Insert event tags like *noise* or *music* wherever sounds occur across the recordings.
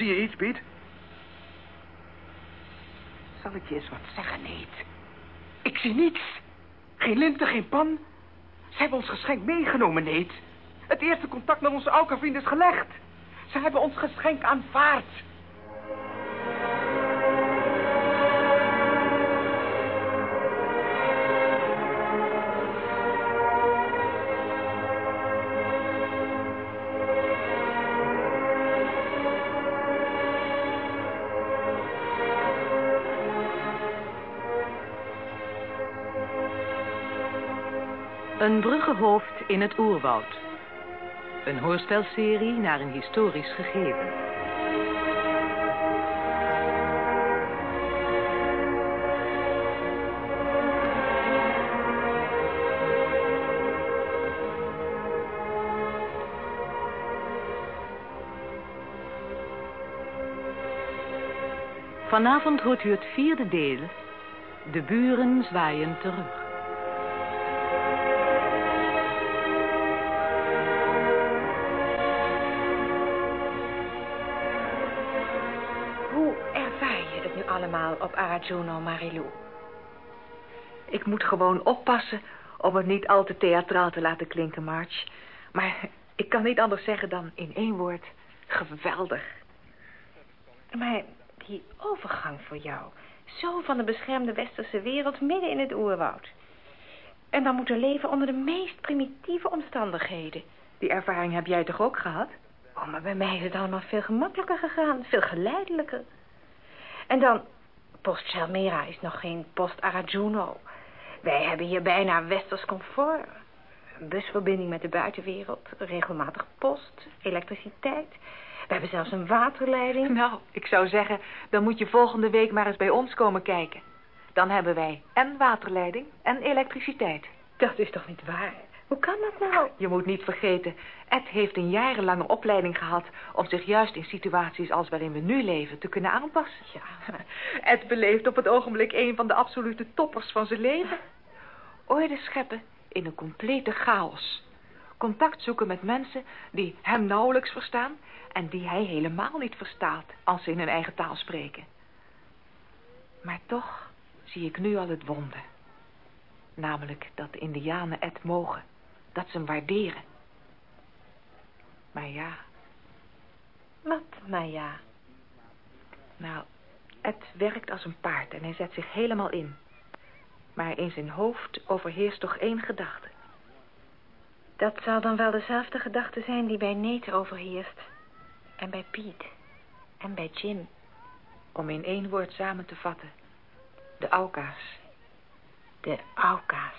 Zie je iets, Piet? Zal ik je eens wat zeggen, Neet? Ik zie niets. Geen linten, geen pan. Ze hebben ons geschenk meegenomen, Neet. Het eerste contact met onze oude vriend is gelegd. Ze hebben ons geschenk aanvaard. Een bruggenhoofd in het oerwoud. Een hoorspelserie naar een historisch gegeven. Vanavond hoort u het vierde deel. De buren zwaaien terug. Arajuno, Marilou? Ik moet gewoon oppassen om het niet al te theatraal te laten klinken, March. Maar ik kan niet anders zeggen dan in één woord. Geweldig. Maar die overgang voor jou, zo van de beschermde westerse wereld midden in het oerwoud. En dan moeten leven onder de meest primitieve omstandigheden. Die ervaring heb jij toch ook gehad? Oh, maar bij mij is het allemaal veel gemakkelijker gegaan, veel geleidelijker. En dan, post Chalmera is nog geen post Arajuno. Wij hebben hier bijna westers comfort. Een busverbinding met de buitenwereld, regelmatig post, elektriciteit. We hebben zelfs een waterleiding. Nou, ik zou zeggen, dan moet je volgende week maar eens bij ons komen kijken. Dan hebben wij en waterleiding en elektriciteit. Dat is toch niet waar? Hoe kan dat nou? Je moet niet vergeten, Ed heeft een jarenlange opleiding gehad... om zich juist in situaties als waarin we nu leven te kunnen aanpassen. Ja, *laughs* Ed beleeft op het ogenblik een van de absolute toppers van zijn leven. *laughs* Orde scheppen in een complete chaos. Contact zoeken met mensen die hem nauwelijks verstaan... en die hij helemaal niet verstaat als ze in hun eigen taal spreken. Maar toch zie ik nu al het wonder. Namelijk dat de indianen Ed mogen. Dat ze hem waarderen. Maar ja, wat, maar ja. nou, Ed werkt als een paard en hij zet zich helemaal in. Maar in zijn hoofd overheerst toch één gedachte. Dat zal dan wel dezelfde gedachte zijn die bij Nate overheerst. En bij Piet. En bij Jim. Om in één woord samen te vatten. De Auka's. De Auka's.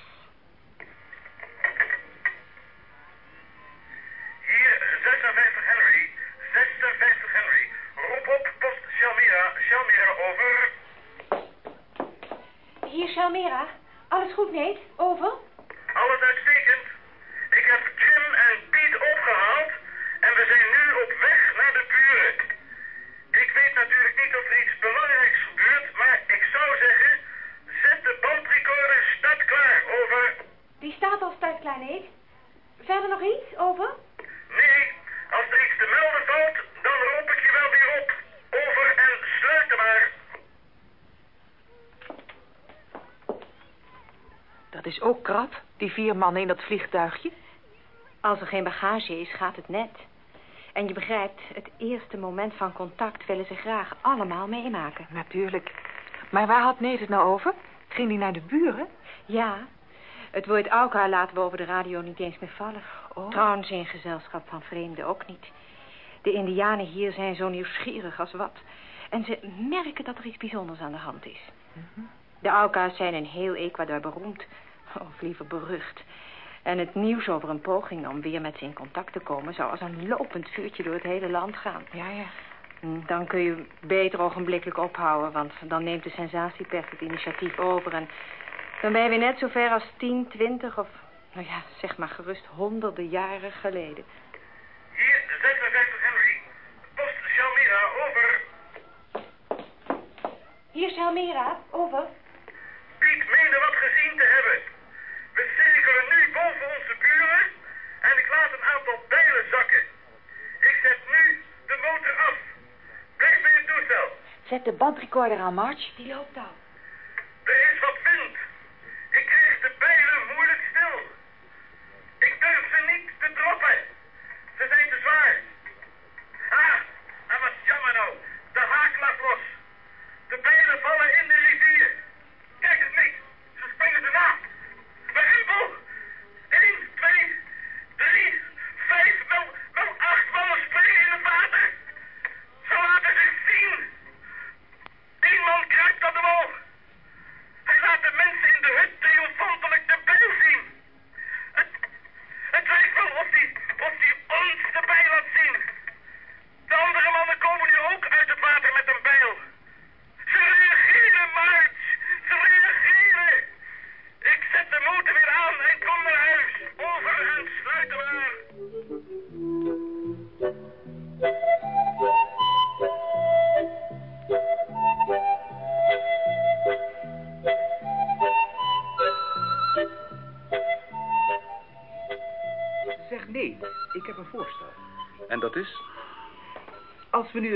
Hier 56 Henry, 56 Henry. Roep op, post Shalmira, Shalmira over. Hier, Shalmera. Alles goed, Nate? Over? Alles uitstekend. Ik heb Jim en Piet opgehaald en we zijn nu op weg naar de buren. Ik weet natuurlijk niet of er iets belangrijks gebeurt, maar ik zou zeggen, zet de bandrecorder start klaar, over. Die staat al start klaar, Nate. Verder nog iets? Over? Nee, als er iets te melden valt, dan roep ik je wel weer op. Over en sluit hem maar. Dat is ook krap, die vier mannen in dat vliegtuigje. Als er geen bagage is, gaat het net. En je begrijpt, het eerste moment van contact willen ze graag allemaal meemaken. Natuurlijk. Maar waar had Neet het nou over? Ging hij naar de buren? Ja, het woord Auka laten we over de radio niet eens meer vallen. Oh. Trouwens in gezelschap van vreemden ook niet. De indianen hier zijn zo nieuwsgierig als wat. En ze merken dat er iets bijzonders aan de hand is. De Auka's zijn in heel Ecuador beroemd. Of liever berucht. En het nieuws over een poging om weer met ze in contact te komen... zou als een lopend vuurtje door het hele land gaan. Ja, ja. Hm, Dan kun je beter ogenblikkelijk ophouden... want dan neemt de sensatiepers het initiatief over... en dan ben je weer net zo ver als 10, 20 of... nou ja, zeg maar gerust honderden jaren geleden. Hier 56 Henry, post Shalmira, over. Hier, Shalmira, over. Piet meende wat gezien te hebben onze buren en ik laat een aantal bijlen zakken. Ik zet nu de motor af. Blijf bij je toestel. Zet de bandrecorder aan, March. Die loopt al.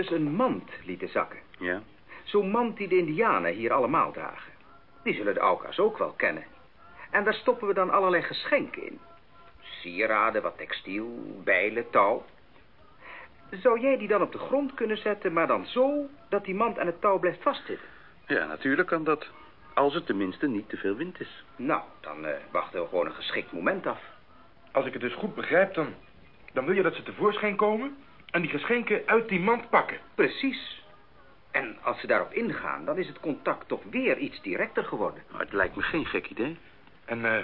Eens een mand lieten zakken. Ja. Zo'n mand die de indianen hier allemaal dragen. Die zullen de Auka's ook wel kennen. En daar stoppen we dan allerlei geschenken in. Sieraden, wat textiel, bijlen, touw. Zou jij die dan op de grond kunnen zetten, maar dan zo dat die mand aan het touw blijft vastzitten? Ja, natuurlijk kan dat. Als er tenminste niet te veel wind is. Nou, dan eh, wachten we gewoon een geschikt moment af. Als ik het dus goed begrijp, dan, dan wil je dat ze tevoorschijn komen... en die geschenken uit die mand pakken. Precies. En als ze daarop ingaan, dan is het contact toch weer iets directer geworden. Maar het lijkt me geen gek idee. En eh,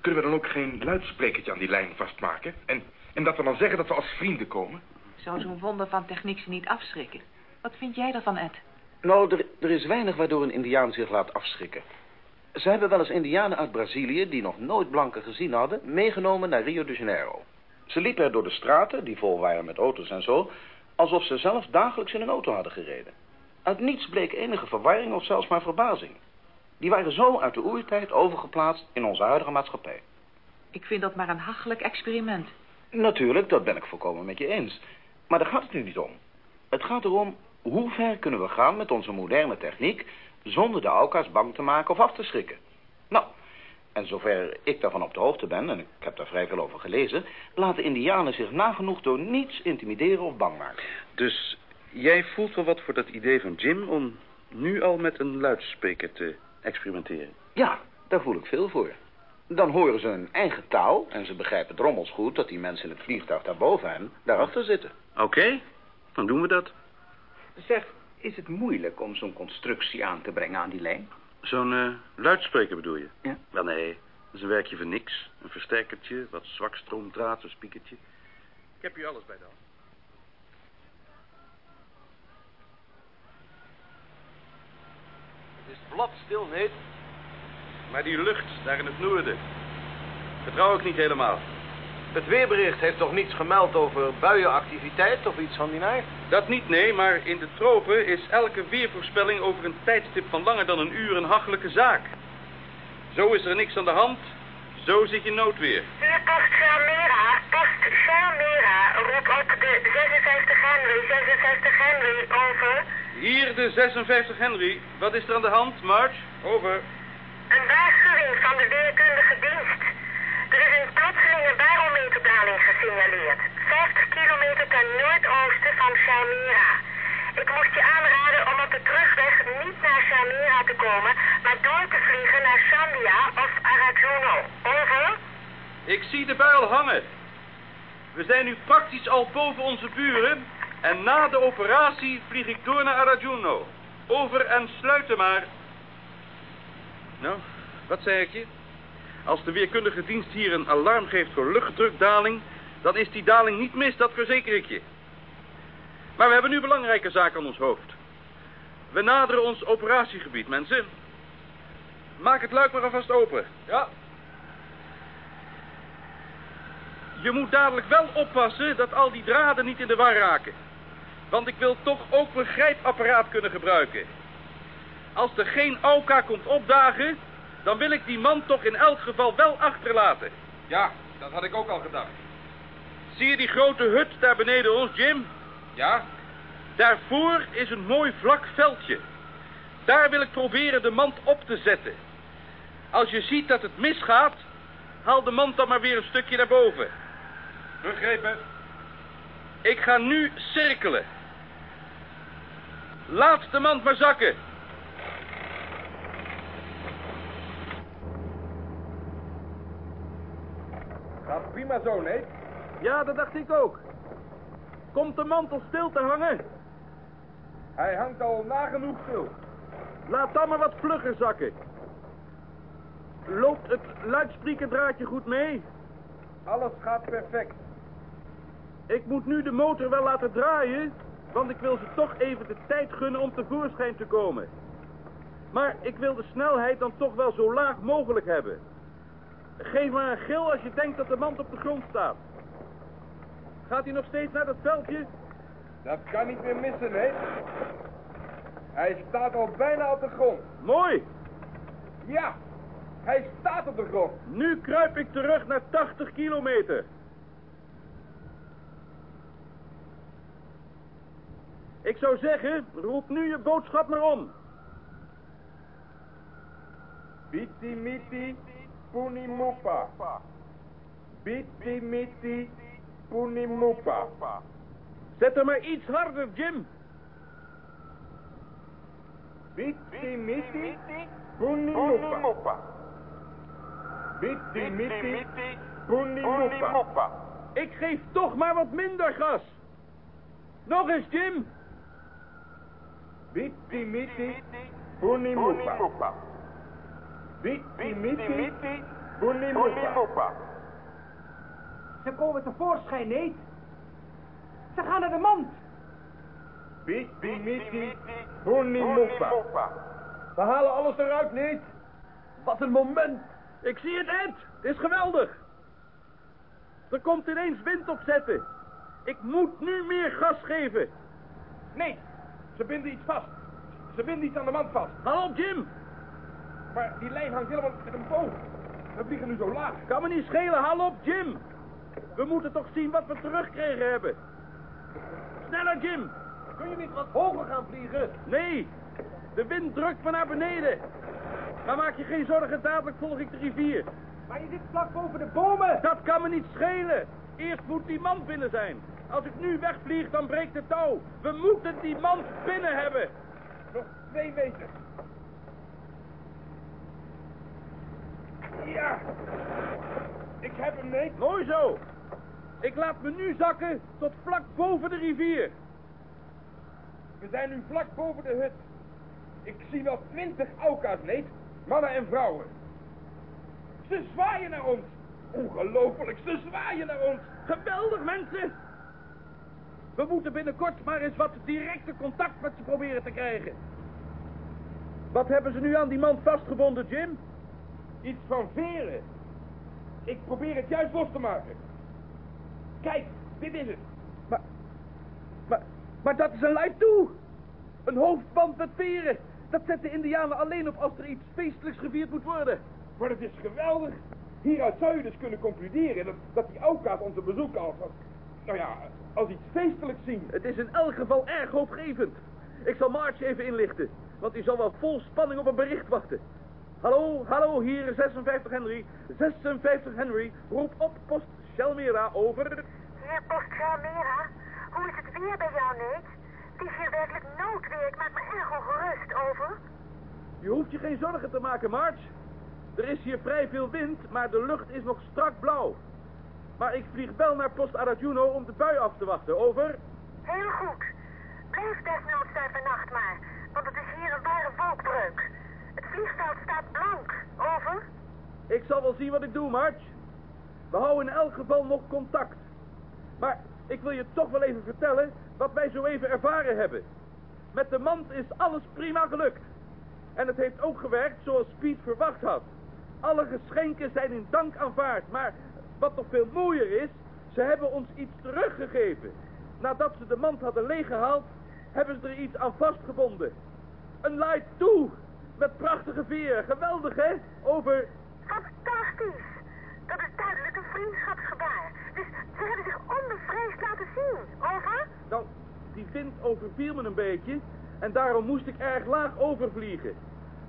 kunnen we dan ook geen luidsprekertje aan die lijn vastmaken? En, en dat we dan zeggen dat we als vrienden komen? Zou zo'n wonder van techniek ze niet afschrikken? Wat vind jij daarvan, Ed? Nou, er, er is weinig waardoor een indiaan zich laat afschrikken. Ze hebben wel eens indianen uit Brazilië, die nog nooit blanken gezien hadden, meegenomen naar Rio de Janeiro. Ze liepen er door de straten, die vol waren met auto's en zo, alsof ze zelf dagelijks in een auto hadden gereden. Uit niets bleek enige verwarring of zelfs maar verbazing. Die waren zo uit de oertijd overgeplaatst in onze huidige maatschappij. Ik vind dat maar een hachelijk experiment. Natuurlijk, dat ben ik volkomen met je eens. Maar daar gaat het nu niet om. Het gaat erom, hoe ver kunnen we gaan met onze moderne techniek... zonder de Auka's bang te maken of af te schrikken. Nou, en zover ik daarvan op de hoogte ben, en ik heb daar vrij veel over gelezen... laten indianen zich nagenoeg door niets intimideren of bang maken. Dus jij voelt wel wat voor dat idee van Jim om nu al met een luidspreker te experimenteren? Ja, daar voel ik veel voor. Dan horen ze een eigen taal en ze begrijpen drommels goed... dat die mensen in het vliegtuig daarboven hen daarachter zitten. Oké, dan doen we dat. Zeg, is het moeilijk om zo'n constructie aan te brengen aan die lijn? Zo'n eh, luidspreker bedoel je? Ja. Wel nee, dat is een werkje voor niks. Een versterkertje, wat zwakstroomdraad, een spiekertje. Ik heb hier alles bij de hand. Het is plat stil, nee. Maar die lucht daar in het noorden, vertrouw ik niet helemaal. Het weerbericht heeft toch niets gemeld over buienactiviteit of iets van die naart? Dat niet, nee, maar in de tropen is elke weervoorspelling over een tijdstip van langer dan een uur een hachelijke zaak. Zo is er niks aan de hand, zo zit je noodweer. Hier post Chalmera, post Chalmera, roep op de 56 Henry, 56 Henry, over. Hier de 56 Henry. Wat is er aan de hand, March? Over. Een waarschuwing van de weerkundige dienst. Er is een plotselinge barometerdaling gesignaleerd. 50 kilometer ten noordoosten van Chalmera. Ik moest je aanraden om op de terugweg niet naar Chalmera te komen, maar door te vliegen naar Zambia of Arajuno. Over. Ik zie de buil hangen. We zijn nu praktisch al boven onze buren. En na de operatie vlieg ik door naar Arajuno. Over en sluiten maar. Nou, wat zei ik je? Als de weerkundige dienst hier een alarm geeft voor luchtdrukdaling... dan is die daling niet mis, dat verzeker ik je. Maar we hebben nu belangrijke zaken aan ons hoofd. We naderen ons operatiegebied, mensen. Maak het luik maar alvast open. Ja. Je moet dadelijk wel oppassen dat al die draden niet in de war raken. Want ik wil toch ook mijn grijpapparaat kunnen gebruiken. Als er geen AUKA komt opdagen, dan wil ik die man toch in elk geval wel achterlaten. Ja, dat had ik ook al gedacht. Zie je die grote hut daar beneden ons, Jim? Ja? Daarvoor is een mooi vlak veldje. Daar wil ik proberen de mand op te zetten. Als je ziet dat het misgaat, haal de mand dan maar weer een stukje naar boven. Begrepen. Ik ga nu cirkelen. Laat de mand maar zakken. Gaat prima zo, nee? Ja, dat dacht ik ook. Komt de mand al stil te hangen? Hij hangt al nagenoeg stil. Laat dan maar wat vlugger zakken. Loopt het luidsprekerdraadje goed mee? Alles gaat perfect. Ik moet nu de motor wel laten draaien, want ik wil ze toch even de tijd gunnen om tevoorschijn te komen. Maar ik wil de snelheid dan toch wel zo laag mogelijk hebben. Geef maar een gil als je denkt dat de mand op de grond staat. Gaat hij nog steeds naar dat veldje? Dat kan niet meer missen, nee. Hij staat al bijna op de grond. Mooi! Ja, hij staat op de grond. Nu kruip ik terug naar 80 kilometer. Ik zou zeggen, roep nu je boodschap maar om. Biti miti punimupa. Biti miti punimupa. Zet er maar iets harder, Jim. Biti miti punimupa. Biti miti punimupa. Ik geef toch maar wat minder gas. Nog eens, Jim. Biti miti punimupa. Biti miti punimupa. Ze komen tevoorschijn, nee. Ze gaan naar de mand. Biti miti punimupa. We halen alles eruit, niet? Wat een moment. Ik zie het, Ed. Het is geweldig. Er komt ineens wind opzetten. Ik moet nu meer gas geven. Nee, ze binden iets vast. Ze binden iets aan de mand vast. Haal op, Jim. Maar die lijn hangt helemaal met een boog. We vliegen nu zo laag. Kan me niet schelen. Haal op, Jim. We moeten toch zien wat we teruggekregen hebben. Sneller, Jim. Kun je niet wat hoger gaan vliegen? Nee, de wind drukt me naar beneden. Maar maak je geen zorgen, dadelijk volg ik de rivier. Maar je zit vlak boven de bomen. Dat kan me niet schelen. Eerst moet die man binnen zijn. Als ik nu wegvlieg, dan breekt het touw. We moeten die man binnen hebben. Nog twee meter. Ja. Ik heb hem, nee. Mooi zo. Ik laat me nu zakken tot vlak boven de rivier. We zijn nu vlak boven de hut. Ik zie wel twintig auka's, nee. Mannen en vrouwen. Ze zwaaien naar ons. Ongelooflijk, ze zwaaien naar ons. Geweldig, mensen. We moeten binnenkort maar eens wat directe contact met ze proberen te krijgen. Wat hebben ze nu aan die man vastgebonden, Jim? Iets van veren. Ik probeer het juist los te maken. Kijk, dit is het. Maar, maar, maar dat is een lijf toe. Een hoofdband met veren. Dat zet de indianen alleen op als er iets feestelijks gevierd moet worden. Maar het is geweldig. Hieruit zou je dus kunnen concluderen dat, dat die Auka's onze bezoek als, als, nou ja, als iets feestelijks zien. Het is in elk geval erg hoopgevend. Ik zal March even inlichten, want die zal wel vol spanning op een bericht wachten. Hallo, hallo, hier is 56 Henry. 56 Henry, roep op post Shelmera over. Hier, post Chalmera. Hoe is het weer bij jou, Nate? Het is hier werkelijk noodweer. Ik maak me erg ongerust over. Je hoeft je geen zorgen te maken, March. Er is hier vrij veel wind, maar de lucht is nog strak blauw. Maar ik vlieg wel naar Post Arajuno om de bui af te wachten. Over. Heel goed. Blijf desnoods daar vannacht maar, want het is hier een ware wolkbreuk. Vliegveld staat blank. Over. Ik zal wel zien wat ik doe, March. We houden in elk geval nog contact. Maar ik wil je toch wel even vertellen wat wij zo even ervaren hebben. Met de mand is alles prima gelukt. En het heeft ook gewerkt zoals Piet verwacht had. Alle geschenken zijn in dank aanvaard, maar wat nog veel mooier is, ze hebben ons iets teruggegeven. Nadat ze de mand hadden leeggehaald, hebben ze er iets aan vastgebonden. Een light toe, met prachtige veren. Geweldig, hè? Over... Fantastisch. Dat is duidelijk een vriendschapsgebaar. Dus ze hebben zich onbevreesd laten zien. Over. Nou, die wind overviel me een beetje en daarom moest ik erg laag overvliegen.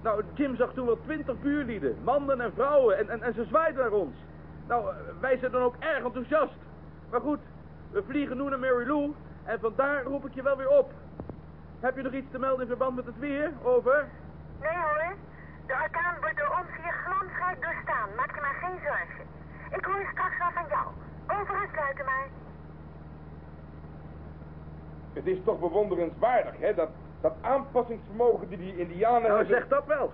Nou, Jim zag toen wel twintig buurlieden, mannen en vrouwen, en, en, en ze zwaaiden naar ons. Nou, wij zijn dan ook erg enthousiast. Maar goed, we vliegen nu naar Mary Lou en vandaar roep ik je wel weer op. Heb je nog iets te melden in verband met het weer? Over. Nee hoor, de orkaan wordt door ons hier glansrijk doorstaan. Maak je maar geen zorgen. Ik hoor straks wel van jou. Over en sluiten maar. Het is toch bewonderenswaardig, hè, dat, dat aanpassingsvermogen die die indianen Nou, hebben. zeg dat wel.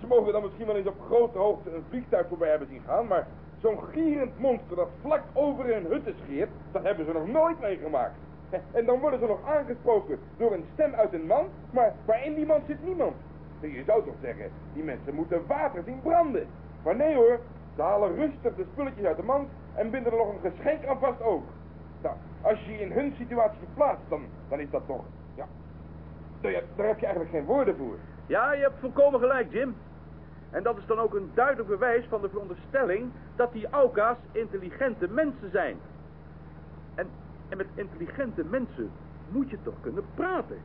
Ze mogen dan misschien wel eens op grote hoogte een vliegtuig voorbij hebben zien gaan, maar zo'n gierend monster dat vlak over hun hutten scheert, dat hebben ze nog nooit meegemaakt. *laughs* En dan worden ze nog aangesproken door een stem uit een man, maar, maar in die man zit niemand. Je zou toch zeggen, die mensen moeten water zien branden. Maar nee hoor, ze halen rustig de spulletjes uit de mand en binden er nog een geschenk aan vast ook. Nou, als je je in hun situatie verplaatst, dan, dan is dat toch, ja, nou daar heb je eigenlijk geen woorden voor. Ja, je hebt volkomen gelijk, Jim. En dat is dan ook een duidelijk bewijs van de veronderstelling dat die Auka's intelligente mensen zijn. En, en met intelligente mensen moet je toch kunnen praten.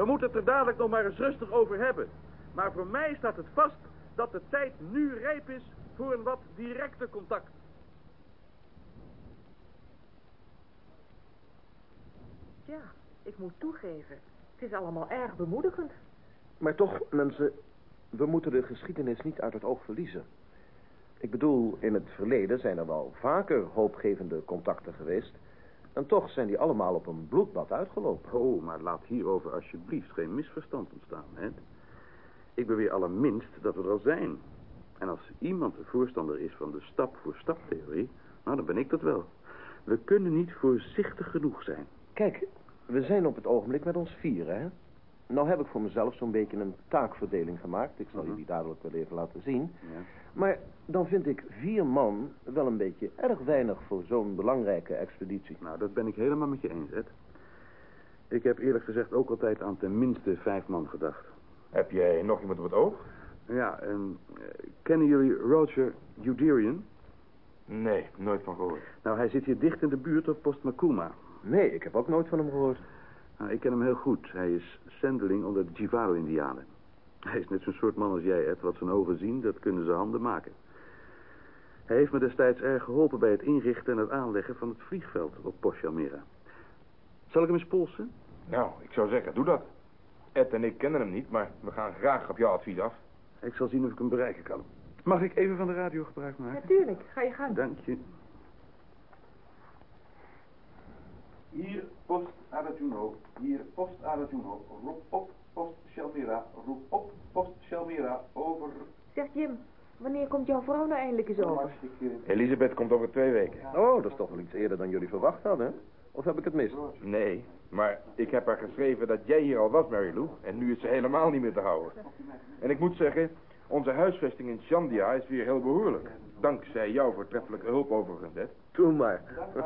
We moeten het er dadelijk nog maar eens rustig over hebben. Maar voor mij staat het vast dat de tijd nu rijp is voor een wat directer contact. Ja, ik moet toegeven. Het is allemaal erg bemoedigend. Maar toch, mensen, we moeten de geschiedenis niet uit het oog verliezen. Ik bedoel, in het verleden zijn er wel vaker hoopgevende contacten geweest. En toch zijn die allemaal op een bloedbad uitgelopen. Oh, maar laat hierover alsjeblieft geen misverstand ontstaan, hè? Ik beweer allerminst dat we er al zijn. En als iemand de voorstander is van de stap-voor-stap-theorie, nou, dan ben ik dat wel. We kunnen niet voorzichtig genoeg zijn. Kijk, we zijn op het ogenblik met ons vieren, hè? Nou heb ik voor mezelf zo'n beetje een taakverdeling gemaakt. Ik zal je die dadelijk wel even laten zien. Ja. Maar dan vind ik vier man wel een beetje erg weinig voor zo'n belangrijke expeditie. Nou, dat ben ik helemaal met je eens, Ed. Ik heb eerlijk gezegd ook altijd aan ten minste vijf man gedacht. Heb jij nog iemand op het oog? Ja, en eh, kennen jullie Roger Uderian? Nee, nooit van gehoord. Nou, hij zit hier dicht in de buurt op Post Makuma. Nee, ik heb ook nooit van hem gehoord. Nou, ik ken hem heel goed. Hij is zendeling onder de Jivaro-indianen. Hij is net zo'n soort man als jij, Ed. Wat zijn ogen zien, dat kunnen zijn handen maken. Hij heeft me destijds erg geholpen bij het inrichten en het aanleggen van het vliegveld op Poshamera. Zal ik hem eens polsen? Nou, ik zou zeggen, doe dat. Ed en ik kennen hem niet, maar we gaan graag op jouw advies af. Ik zal zien of ik hem bereiken kan. Mag ik even van de radio gebruik maken? Natuurlijk, ga je gang. Dank je. Hier post Arajuno, hier post Arajuno. Roep op, post Shelmira. Roep op, post Shelmira. Over. Zeg Jim, wanneer komt jouw vrouw nou eindelijk eens over? Elisabeth komt over twee weken. Oh, dat is toch wel iets eerder dan jullie verwacht hadden, hè? Of heb ik het mis? Nee, maar ik heb haar geschreven dat jij hier al was, Mary Lou. En nu is ze helemaal niet meer te houden. En ik moet zeggen, onze huisvesting in Chandia is weer heel behoorlijk. Dankzij jouw voortreffelijke hulp overigens, hè. Doe maar.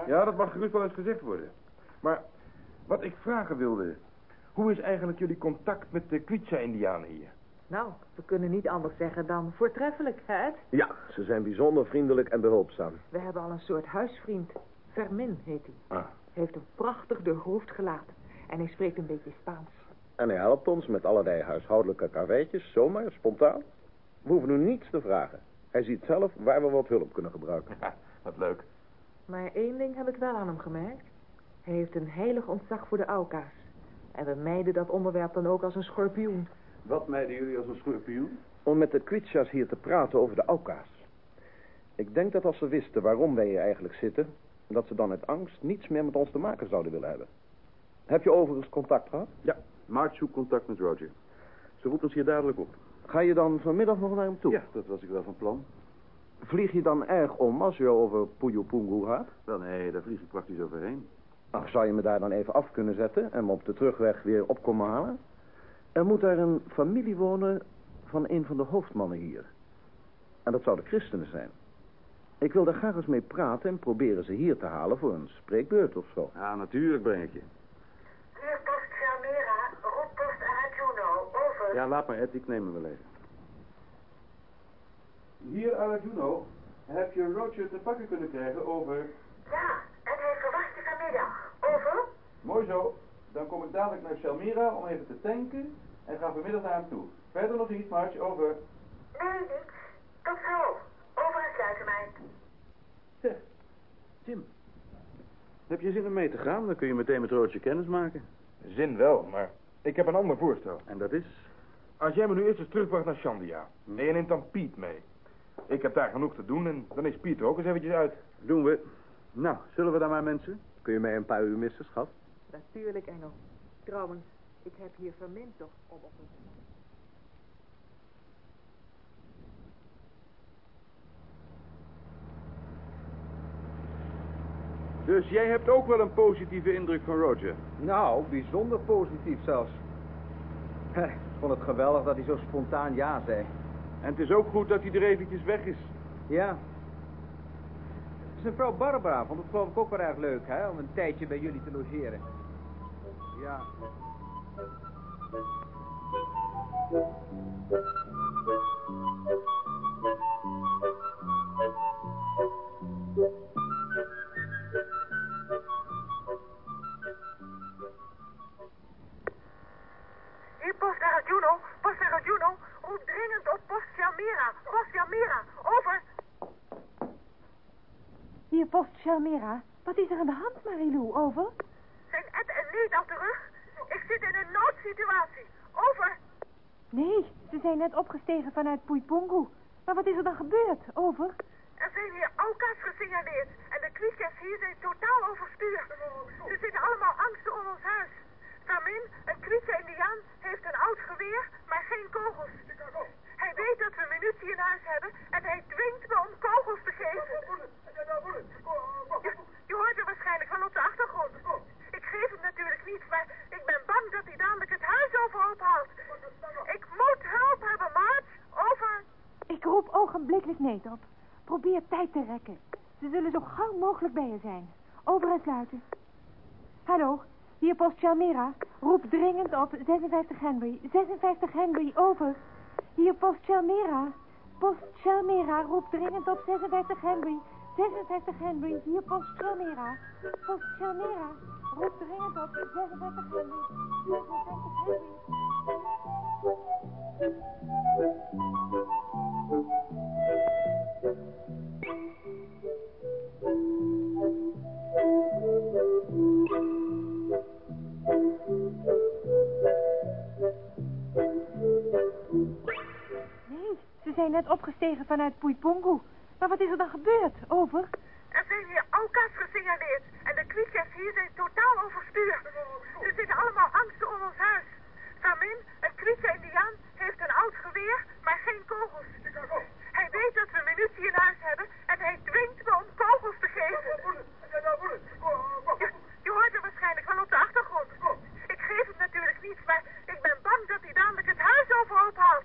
Ja, dat mag gerust wel eens gezegd worden. Maar wat ik vragen wilde... Hoe is eigenlijk jullie contact met de Quitcha-indianen hier? Nou, we kunnen niet anders zeggen dan voortreffelijk, hè? Ja, ze zijn bijzonder vriendelijk en behulpzaam. We hebben al een soort huisvriend. Fermin heet hij. Ah. Hij heeft een prachtig doorgroefd gelaat. En hij spreekt een beetje Spaans. En hij helpt ons met allerlei huishoudelijke karweitjes, zomaar, spontaan. We hoeven nu niets te vragen. Hij ziet zelf waar we wat hulp kunnen gebruiken. Ha, wat leuk. Maar één ding heb ik wel aan hem gemerkt. Hij heeft een heilig ontzag voor de Auka's. En we mijden dat onderwerp dan ook als een schorpioen. Wat mijden jullie als een schorpioen? Om met de Quitchas hier te praten over de Auka's. Ik denk dat als ze wisten waarom wij hier eigenlijk zitten... dat ze dan uit angst niets meer met ons te maken zouden willen hebben. Heb je overigens contact gehad? Ja, Maart zoekt contact met Roger. Ze roept ons hier dadelijk op. Ga je dan vanmiddag nog naar hem toe? Ja, dat was ik wel van plan. Vlieg je dan erg om als je over Puyopungu gaat? Wel, nee, daar vlieg ik praktisch overheen. Ach, zou je me daar dan even af kunnen zetten en me op de terugweg weer op komen halen? Er moet daar een familie wonen van een van de hoofdmannen hier. En dat zouden christenen zijn. Ik wil daar graag eens mee praten en proberen ze hier te halen voor een spreekbeurt of zo. Ja, natuurlijk breng ik je. Hier post Chalmera, roep post Arajuno. Over. Ja, laat maar, Ed, ik neem hem wel even. Hier, Arajuno. Heb je Roger te pakken kunnen krijgen over... Ja, en hij verwacht je vanmiddag. Over. Mooi zo. Dan kom ik dadelijk naar Shalmira om even te tanken en ga vanmiddag naar hem toe. Verder nog iets, Marge, over. Nee, niets. Tot zo. Over en sluiten mij. Zeg, Jim. Heb je zin om mee te gaan? Dan kun je meteen met Roodje kennis maken. Zin wel, maar ik heb een ander voorstel. En dat is? Als jij me nu eerst eens terugbracht naar Shandia. En je neemt dan Piet mee. Ik heb daar genoeg te doen en dan is Piet er ook eens eventjes uit. Doen we. Nou, zullen we dan maar, mensen? Kun je mij een paar uur missen, schat? Natuurlijk, Engel. Trouwens, ik heb hier verminkt toch op op het... Dus jij hebt ook wel een positieve indruk van Roger? Nou, bijzonder positief zelfs. Heh, Ik vond het geweldig dat hij zo spontaan ja zei. En het is ook goed dat hij er eventjes weg is. Ja. Zijn vrouw Barbara vond het geloof ik ook wel erg leuk, hè, om een tijdje bij jullie te logeren. Ja. Hier, post Juno. Post Juno. Roep dringend op post Shalmira. Post Shalmira. Over. Hier, post Shalmira. Wat is er aan de hand, Marilou? Over? Zijn Ed en Niet al terug? Ik zit in een noodsituatie. Over. Nee, ze zijn net opgestegen vanuit Puipungu. Maar wat is er dan gebeurd? Over? Er zijn hier Auka's gesignaleerd. En de kwiekjes hier zijn totaal overstuur. Ze zitten allemaal angstig om ons huis. Samin, een kwietje indiaan, heeft een oud geweer, maar geen kogels. Hij weet dat we munitie in huis hebben en hij dwingt me om kogels te geven. Je, je hoort er waarschijnlijk wel op de achtergrond. Geef hem natuurlijk niet, maar ik ben bang dat hij dadelijk het huis overhoop haalt. Ik moet hulp hebben, Maat. Over. Ik roep ogenblikkelijk Neet op. Probeer tijd te rekken. Ze zullen zo gauw mogelijk bij je zijn. Over en sluiten. Hallo, hier post Shalmira. Roep dringend op 56 Henry. 56 Henry, over. Hier post Shalmira. Post Shalmira, roep dringend op 56 Henry. 56 Henry, hier post Shalmira. Post Shalmira, roep dringend op 56 Henry. 56 Henry. Nee, ze zijn net opgestegen vanuit Puipungu. Maar wat is er dan gebeurd? Over? Er zijn hier Auka's gesignaleerd en de kwiekjes hier zijn totaal overstuur. Ze zitten allemaal angstig om ons huis. Samin, een kwietje indiaan, heeft een oud geweer, maar geen kogels. Hij weet dat we munitie in huis hebben en hij dwingt me om kogels te geven. Je, hoort er waarschijnlijk wel op de achtergrond. Ik geef hem natuurlijk niet, maar ik ben bang dat hij dadelijk het huis overhoop haalt.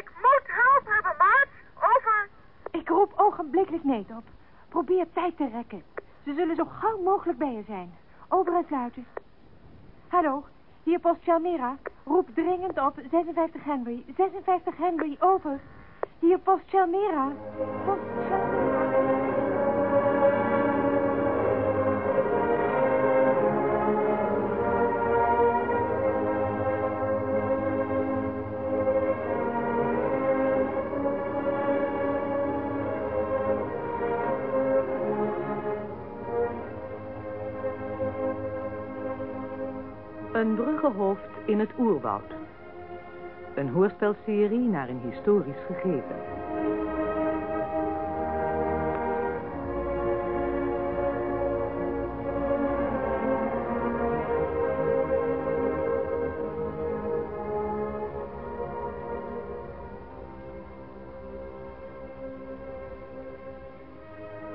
Ik moet hulp hebben, maat. Over. Ik roep ogenblikkelijk Neet op. Probeer tijd te rekken. Ze zullen zo gauw mogelijk bij je zijn. Over en sluiten. Hallo, hier post Shalmira. Roep dringend op 56 Henry. 56 Henry, over. Hier post Shalmira. Post Shalmira. Het oerwoud. Een hoorspelserie naar een historisch gegeven.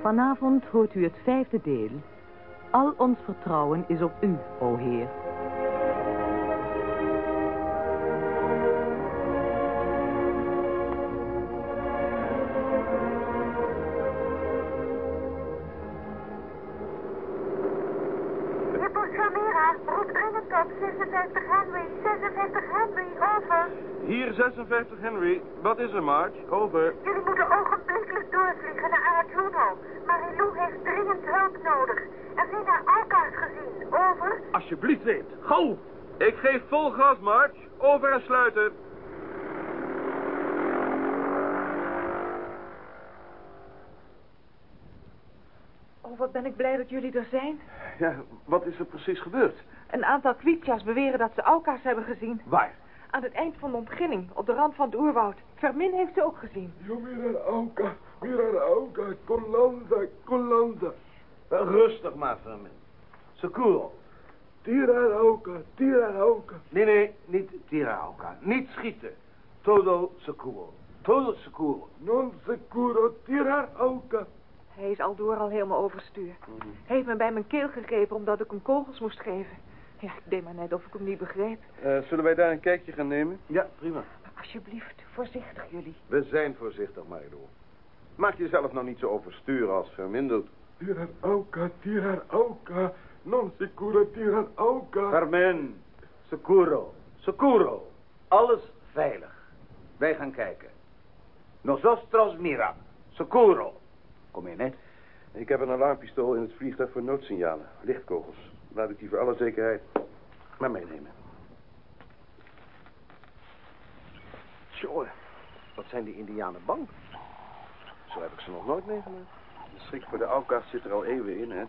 Vanavond hoort u het vijfde deel. Al ons vertrouwen is op u, o Heer. Wat is er, Marge? Over. Jullie moeten ogenblikkelijk doorvliegen naar Arajuno. Marilou heeft dringend hulp nodig. Er zijn daar alka's gezien. Over. Alsjeblieft, weet. Gauw. Ik geef vol gas, March. Over en sluiten. Oh, wat ben ik blij dat jullie er zijn. Ja, wat is er precies gebeurd? Een aantal kwietjas beweren dat ze Auka's hebben gezien. Waar? Aan het eind van de ontginning, op de rand van het oerwoud. Vermin heeft ze ook gezien. Yo, mira Auka, mira Auka, Colanda, Colanda. Rustig maar, Vermin. Securo. Tira Auka, tira Auka. Nee, nee, niet Tiraoka. Niet schieten. Todo securo. Todo securo. Non securo, tira Auka. Hij is al door al helemaal overstuur. Hij heeft me bij mijn keel gegrepen omdat ik hem kogels moest geven. Ja, ik deed maar net of ik hem niet begreep. Eh, zullen wij daar een kijkje gaan nemen? Ja, prima. Alsjeblieft, voorzichtig jullie. We zijn voorzichtig, Marido. Maak jezelf nou niet zo overstuur als Vermin doet. Tira Auka, tira Auka. Non securo, tira Auka. Carmen. Securo. Securo. Alles veilig. Wij gaan kijken. Nosotros mira. Securo. Kom in, hè? Ik heb een alarmpistool in het vliegtuig voor noodsignalen. Lichtkogels. Laat ik die voor alle zekerheid maar meenemen. Tjoe, wat zijn die indianen bang? Zo heb ik ze nog nooit meegemaakt. De schrik voor de Aukas zit er al eeuwen in, hè?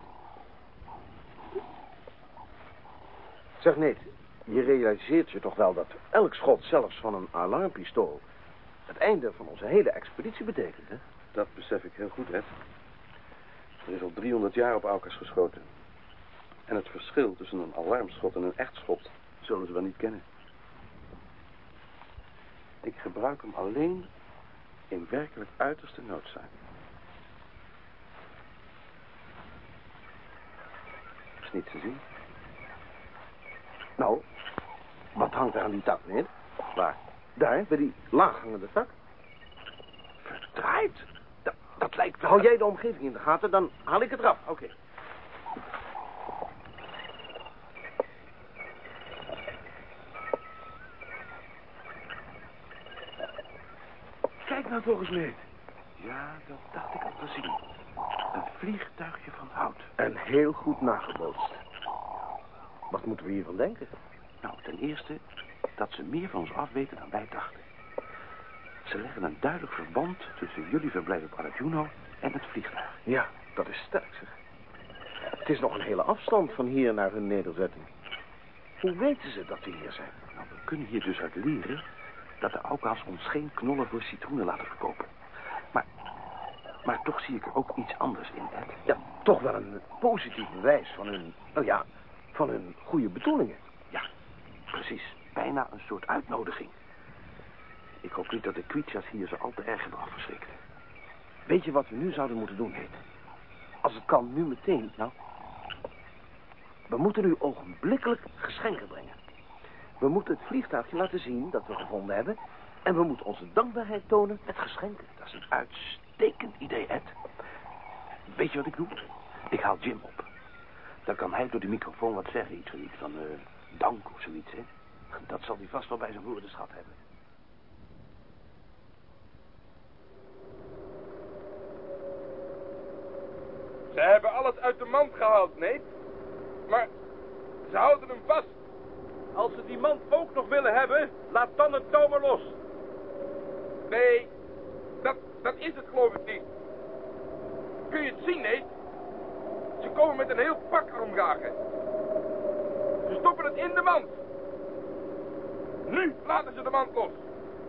Zeg, nee, je realiseert je toch wel dat elk schot, zelfs van een alarmpistool, het einde van onze hele expeditie betekent, hè? Dat besef ik heel goed, hè? Er is al 300 jaar op Aukas geschoten. En het verschil tussen een alarmschot en een echt schot zullen ze wel niet kennen. Ik gebruik hem alleen in werkelijk uiterste noodzaak. is niets te zien. Nou, wat hangt er aan die tak, meneer? Waar? Daar, bij die laaghangende tak. Verdraaid. Dat, dat lijkt. Hou jij de omgeving in de gaten, dan haal ik het eraf. Oké. Kijk nou toch eens mee. Ja, dat dacht ik al te zien. Een vliegtuigje van hout. En heel goed nagebootst. Wat moeten we hiervan denken? Nou, ten eerste dat ze meer van ons afweten dan wij dachten. Ze leggen een duidelijk verband tussen jullie verblijf op Arajuno en het vliegtuig. Ja, dat is sterk, zeg. Het is nog een hele afstand van hier naar hun nederzetting. Hoe weten ze dat we hier zijn? Nou, we kunnen hier dus uit leren dat de Auka's ons geen knollen voor citroenen laten verkopen. Maar, maar toch zie ik er ook iets anders in, Ed. Ja, toch wel een positief bewijs van hun, nou ja, van hun goede bedoelingen. Ja, precies. Bijna een soort uitnodiging. Ik hoop niet dat de Kwietjas hier zo al te erg hebben afgeschrikt. Weet je wat we nu zouden moeten doen, Heet? Als het kan, nu meteen. Nou, we moeten nu ogenblikkelijk geschenken brengen. We moeten het vliegtuigje laten zien dat we gevonden hebben. En we moeten onze dankbaarheid tonen met geschenken. Dat is een uitstekend idee, Ed. Weet je wat ik doe? Ik haal Jim op. Dan kan hij door de microfoon wat zeggen. Iets van, iets van eh, dank of zoiets, hè. Dat zal hij vast wel bij zijn woordenschat hebben. Ze hebben alles uit de mand gehaald, nee? Maar ze houden hem vast. Als ze die mand ook nog willen hebben, laat dan het touw maar los. Nee, dat, dat is het geloof ik niet. Kun je het zien, nee? Ze komen met een heel pak armgagen. Ze stoppen het in de mand. Nu laten ze de mand los.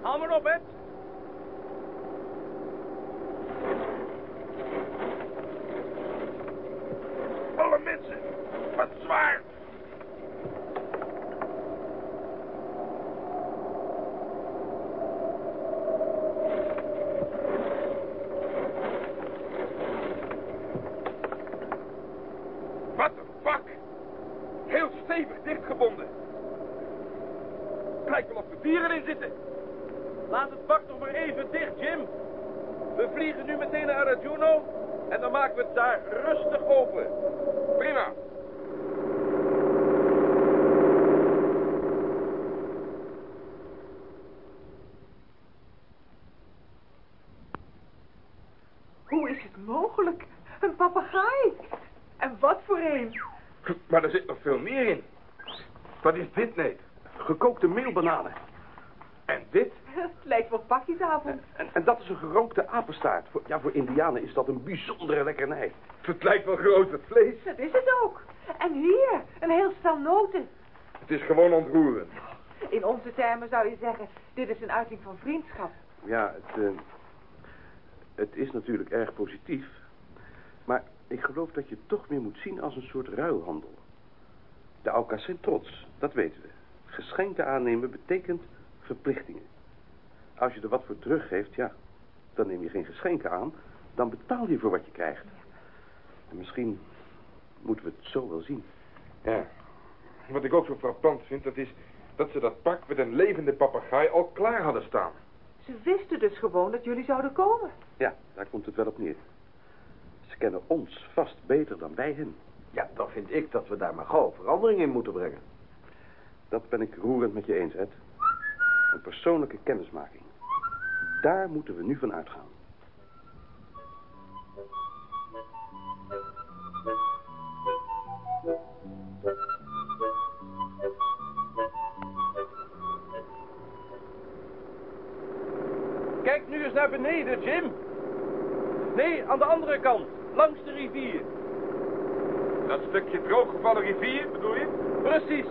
Haal maar op, Ed. Alle mensen, wat zwaar. Wat een pak. Heel stevig dichtgebonden. Het lijkt wel of er dieren in zitten. Laat het pak nog maar even dicht, Jim. We vliegen nu meteen naar Arajuno en dan maken we het daar rustig open. Prima. Hoe is het mogelijk? Een papegaai? En wat voor doorheen. Maar er zit nog veel meer in. Wat is dit, nee? Gekookte meelbananen. En dit? Het lijkt wel pakjesavond. En, en dat is een gerookte apenstaart. Voor, is dat een bijzondere lekkernij. Het lijkt wel groot het vlees. Dat is het ook. En hier, een heel stel noten. Het is gewoon ontroerend. In onze termen zou je zeggen, dit is een uiting van vriendschap. Ja, het, eh, het is natuurlijk erg positief. Maar ik geloof dat je het toch meer moet zien als een soort ruilhandel. De Aukas zijn trots, dat weten we. Geschenken aannemen betekent verplichtingen. Als je er wat voor teruggeeft, ja, dan neem je geen geschenken aan. Dan betaal je voor wat je krijgt. En misschien moeten we het zo wel zien. Ja. Wat ik ook zo frappant vind, dat is dat ze dat pak met een levende papegaai al klaar hadden staan. Ze wisten dus gewoon dat jullie zouden komen. Ja, daar komt het wel op neer. Ze kennen ons vast beter dan wij hen. Ja, dan vind ik dat we daar maar gauw verandering in moeten brengen. Dat ben ik roerend met je eens, Ed. Een persoonlijke kennismaking. Daar moeten we nu van uitgaan. Kijk nu eens naar beneden, Jim. Nee, aan de andere kant, langs de rivier. Dat stukje drooggevallen rivier, bedoel je? Precies.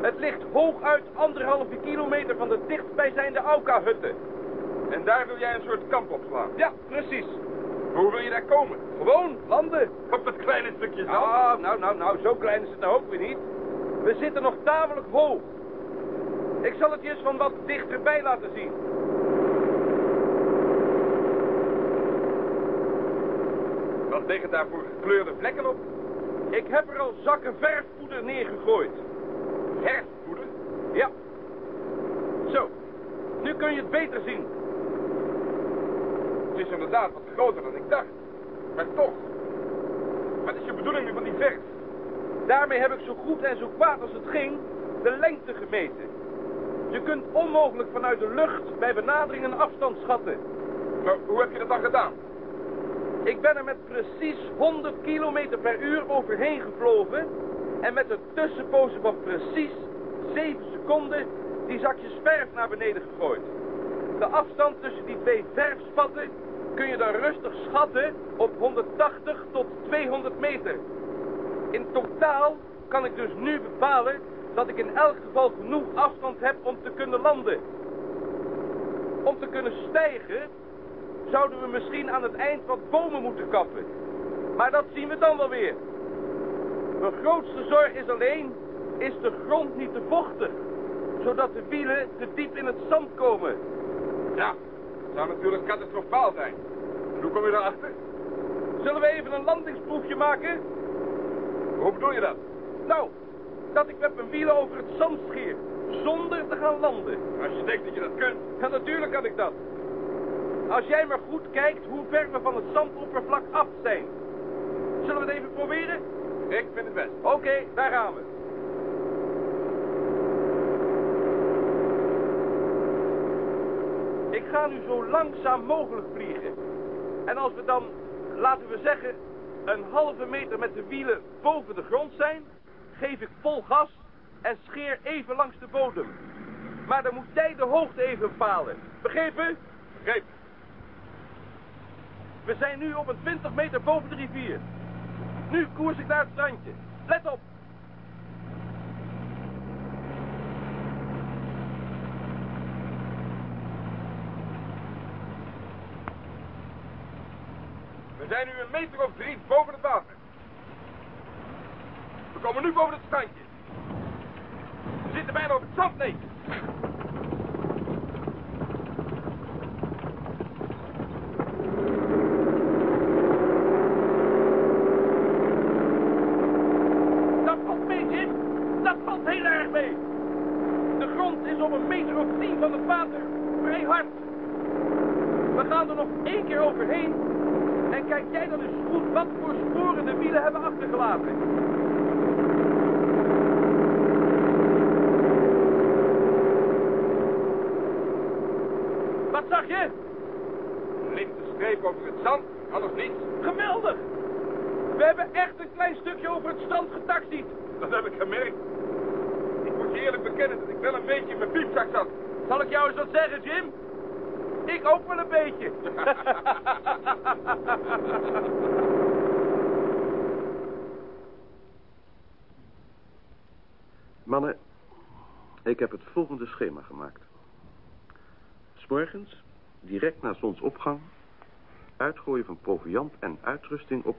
Het ligt hooguit anderhalve kilometer van de dichtstbijzijnde Auka-hutten. En daar wil jij een soort kamp opslaan? Ja, precies. Hoe wil je daar komen? Gewoon landen. Op dat kleine stukje zand? Ah, nou, nou, nou, zo klein is het nou ook weer niet. We zitten nog tamelijk hoog. Ik zal het je eens van wat dichterbij laten zien. Wat liggen daar voor gekleurde vlekken op? Ik heb er al zakken verfpoeder neergegooid. Verfpoeder? Ja. Zo. Nu kun je het beter zien. Het is inderdaad wat groter dan ik dacht. Maar toch. Wat is je bedoeling nu van die verf? Daarmee heb ik zo goed en zo kwaad als het ging de lengte gemeten. Je kunt onmogelijk vanuit de lucht bij benadering een afstand schatten. Maar hoe heb je dat dan gedaan? Ik ben er met precies 100 kilometer per uur overheen gevlogen... en met een tussenpoze van precies 7 seconden die zakjes verf naar beneden gegooid. De afstand tussen die twee verfspatten kun je dan rustig schatten op 180 tot 200 meter. In totaal kan ik dus nu bepalen dat ik in elk geval genoeg afstand heb om te kunnen landen. Om te kunnen stijgen zouden we misschien aan het eind wat bomen moeten kappen. Maar dat zien we dan wel weer. Mijn grootste zorg is alleen, is de grond niet te vochtig, zodat de wielen te diep in het zand komen. Ja, dat zou natuurlijk catastrofaal zijn. En hoe kom je daarachter? Zullen we even een landingsproefje maken? Hoe bedoel je dat? Nou, dat ik met mijn wielen over het zand scheer, zonder te gaan landen. Als je denkt dat je dat kunt. Ja, natuurlijk kan ik dat. Als jij maar goed kijkt hoe ver we van het zandoppervlak af zijn. Zullen we het even proberen? Ik vind het best. Oké, daar gaan we. Ik ga nu zo langzaam mogelijk vliegen. En als we dan, laten we zeggen, een halve meter met de wielen boven de grond zijn, geef ik vol gas en scheer even langs de bodem. Maar dan moet jij de hoogte even bepalen. Begrepen? Begrepen. We zijn nu op een 20 meter boven de rivier. Nu koers ik naar het strandje. Let op. We zijn nu een meter of drie boven het water. We komen nu boven het strandje. We zitten bijna op het zand, nee. Dat valt mee, Jim. Dat valt heel erg mee. De grond is op een meter of tien van het water. Vrij hard. We gaan er nog één keer overheen. En kijk jij dan eens goed wat voor sporen de wielen hebben achtergelaten. Wat zag je? Een lichte streep over het zand, anders niets. Geweldig! We hebben echt een klein stukje over het strand getaxied. Dat heb ik gemerkt. Ik moet je eerlijk bekennen dat ik wel een beetje in mijn piepzak zat. Zal ik jou eens wat zeggen, Jim? Ik ook wel een beetje. Mannen, ik heb het volgende schema gemaakt. S'morgens, direct na zonsopgang, uitgooien van proviant en uitrusting op,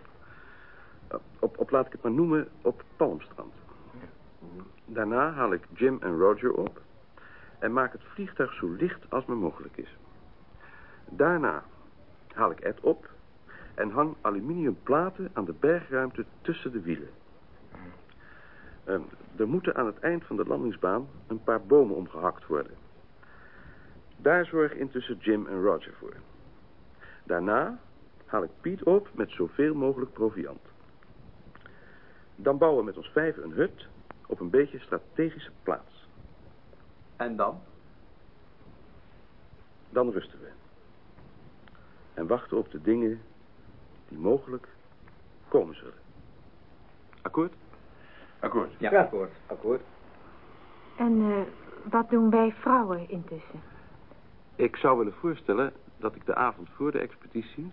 op, op, laat ik het maar noemen, op Palmstrand. Daarna haal ik Jim en Roger op en maak het vliegtuig zo licht als me mogelijk is. Daarna haal ik Ed op en hang aluminium platen aan de bergruimte tussen de wielen. Uh, er moeten aan het eind van de landingsbaan een paar bomen omgehakt worden. Daar zorg intussen Jim en Roger voor. Daarna haal ik Piet op met zoveel mogelijk proviant. Dan bouwen we met ons vijf een hut op een beetje strategische plaats. En dan? Dan rusten we. En wachten op de dingen die mogelijk komen zullen. Akkoord? Akkoord. Ja, akkoord. Akkoord. En uh, wat doen wij vrouwen intussen? Ik zou willen voorstellen dat ik de avond voor de expeditie...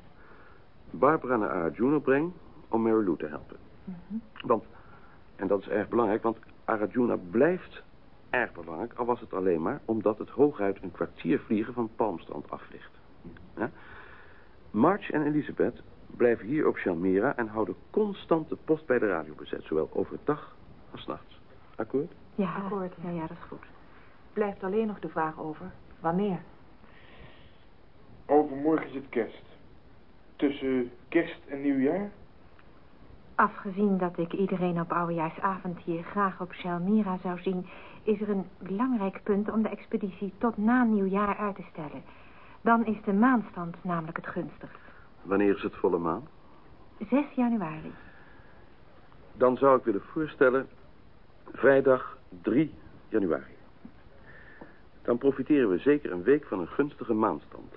Barbara naar Arjuna breng om Mary Lou te helpen. Mm -hmm. Want, en dat is erg belangrijk, want Arjuna blijft erg belangrijk... al was het alleen maar omdat het hooguit een kwartier vliegen van Palmstrand af ligt. Ja? March en Elisabeth blijven hier op Chalmera... en houden constant de post bij de radio bezet, zowel overdag als nachts. Akkoord? Ja, akkoord. Ja, ja, dat is goed. Blijft alleen nog de vraag over wanneer. Overmorgen is het kerst. Tussen kerst en nieuwjaar? Afgezien dat ik iedereen op oudejaarsavond hier graag op Chalmira zou zien... is er een belangrijk punt om de expeditie tot na nieuwjaar uit te stellen. Dan is de maanstand namelijk het gunstigst. Wanneer is het volle maan? 6 januari. Dan zou ik willen voorstellen... vrijdag 3 januari. Dan profiteren we zeker een week van een gunstige maanstand.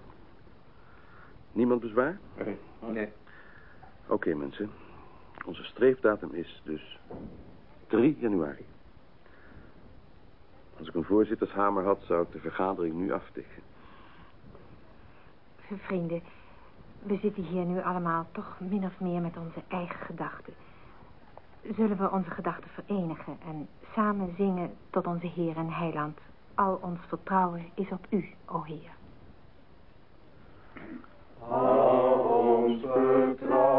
Niemand bezwaar? Nee. Nee. Oké, okay, mensen. Onze streefdatum is dus 3 januari. Als ik een voorzittershamer had, zou ik de vergadering nu aftikken. Vrienden, we zitten hier nu allemaal toch min of meer met onze eigen gedachten. Zullen we onze gedachten verenigen en samen zingen tot onze Heer en Heiland. Al ons vertrouwen is op u, o Heer. Al ons vertrouwen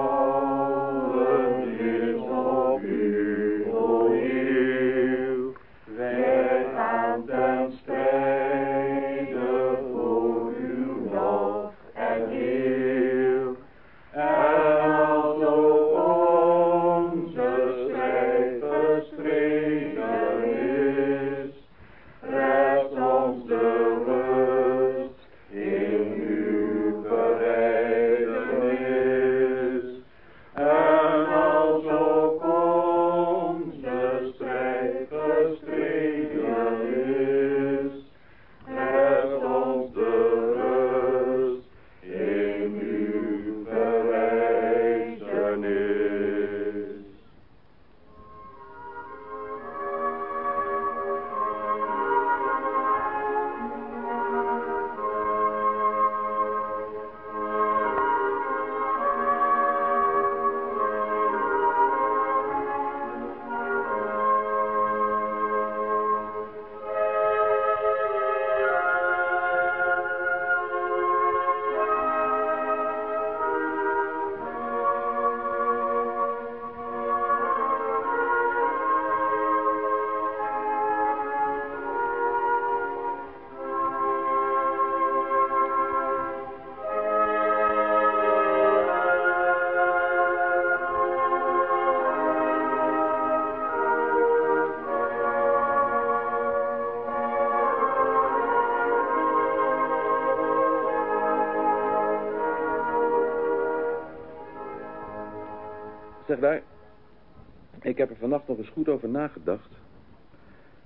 ik heb er vannacht nog eens goed over nagedacht.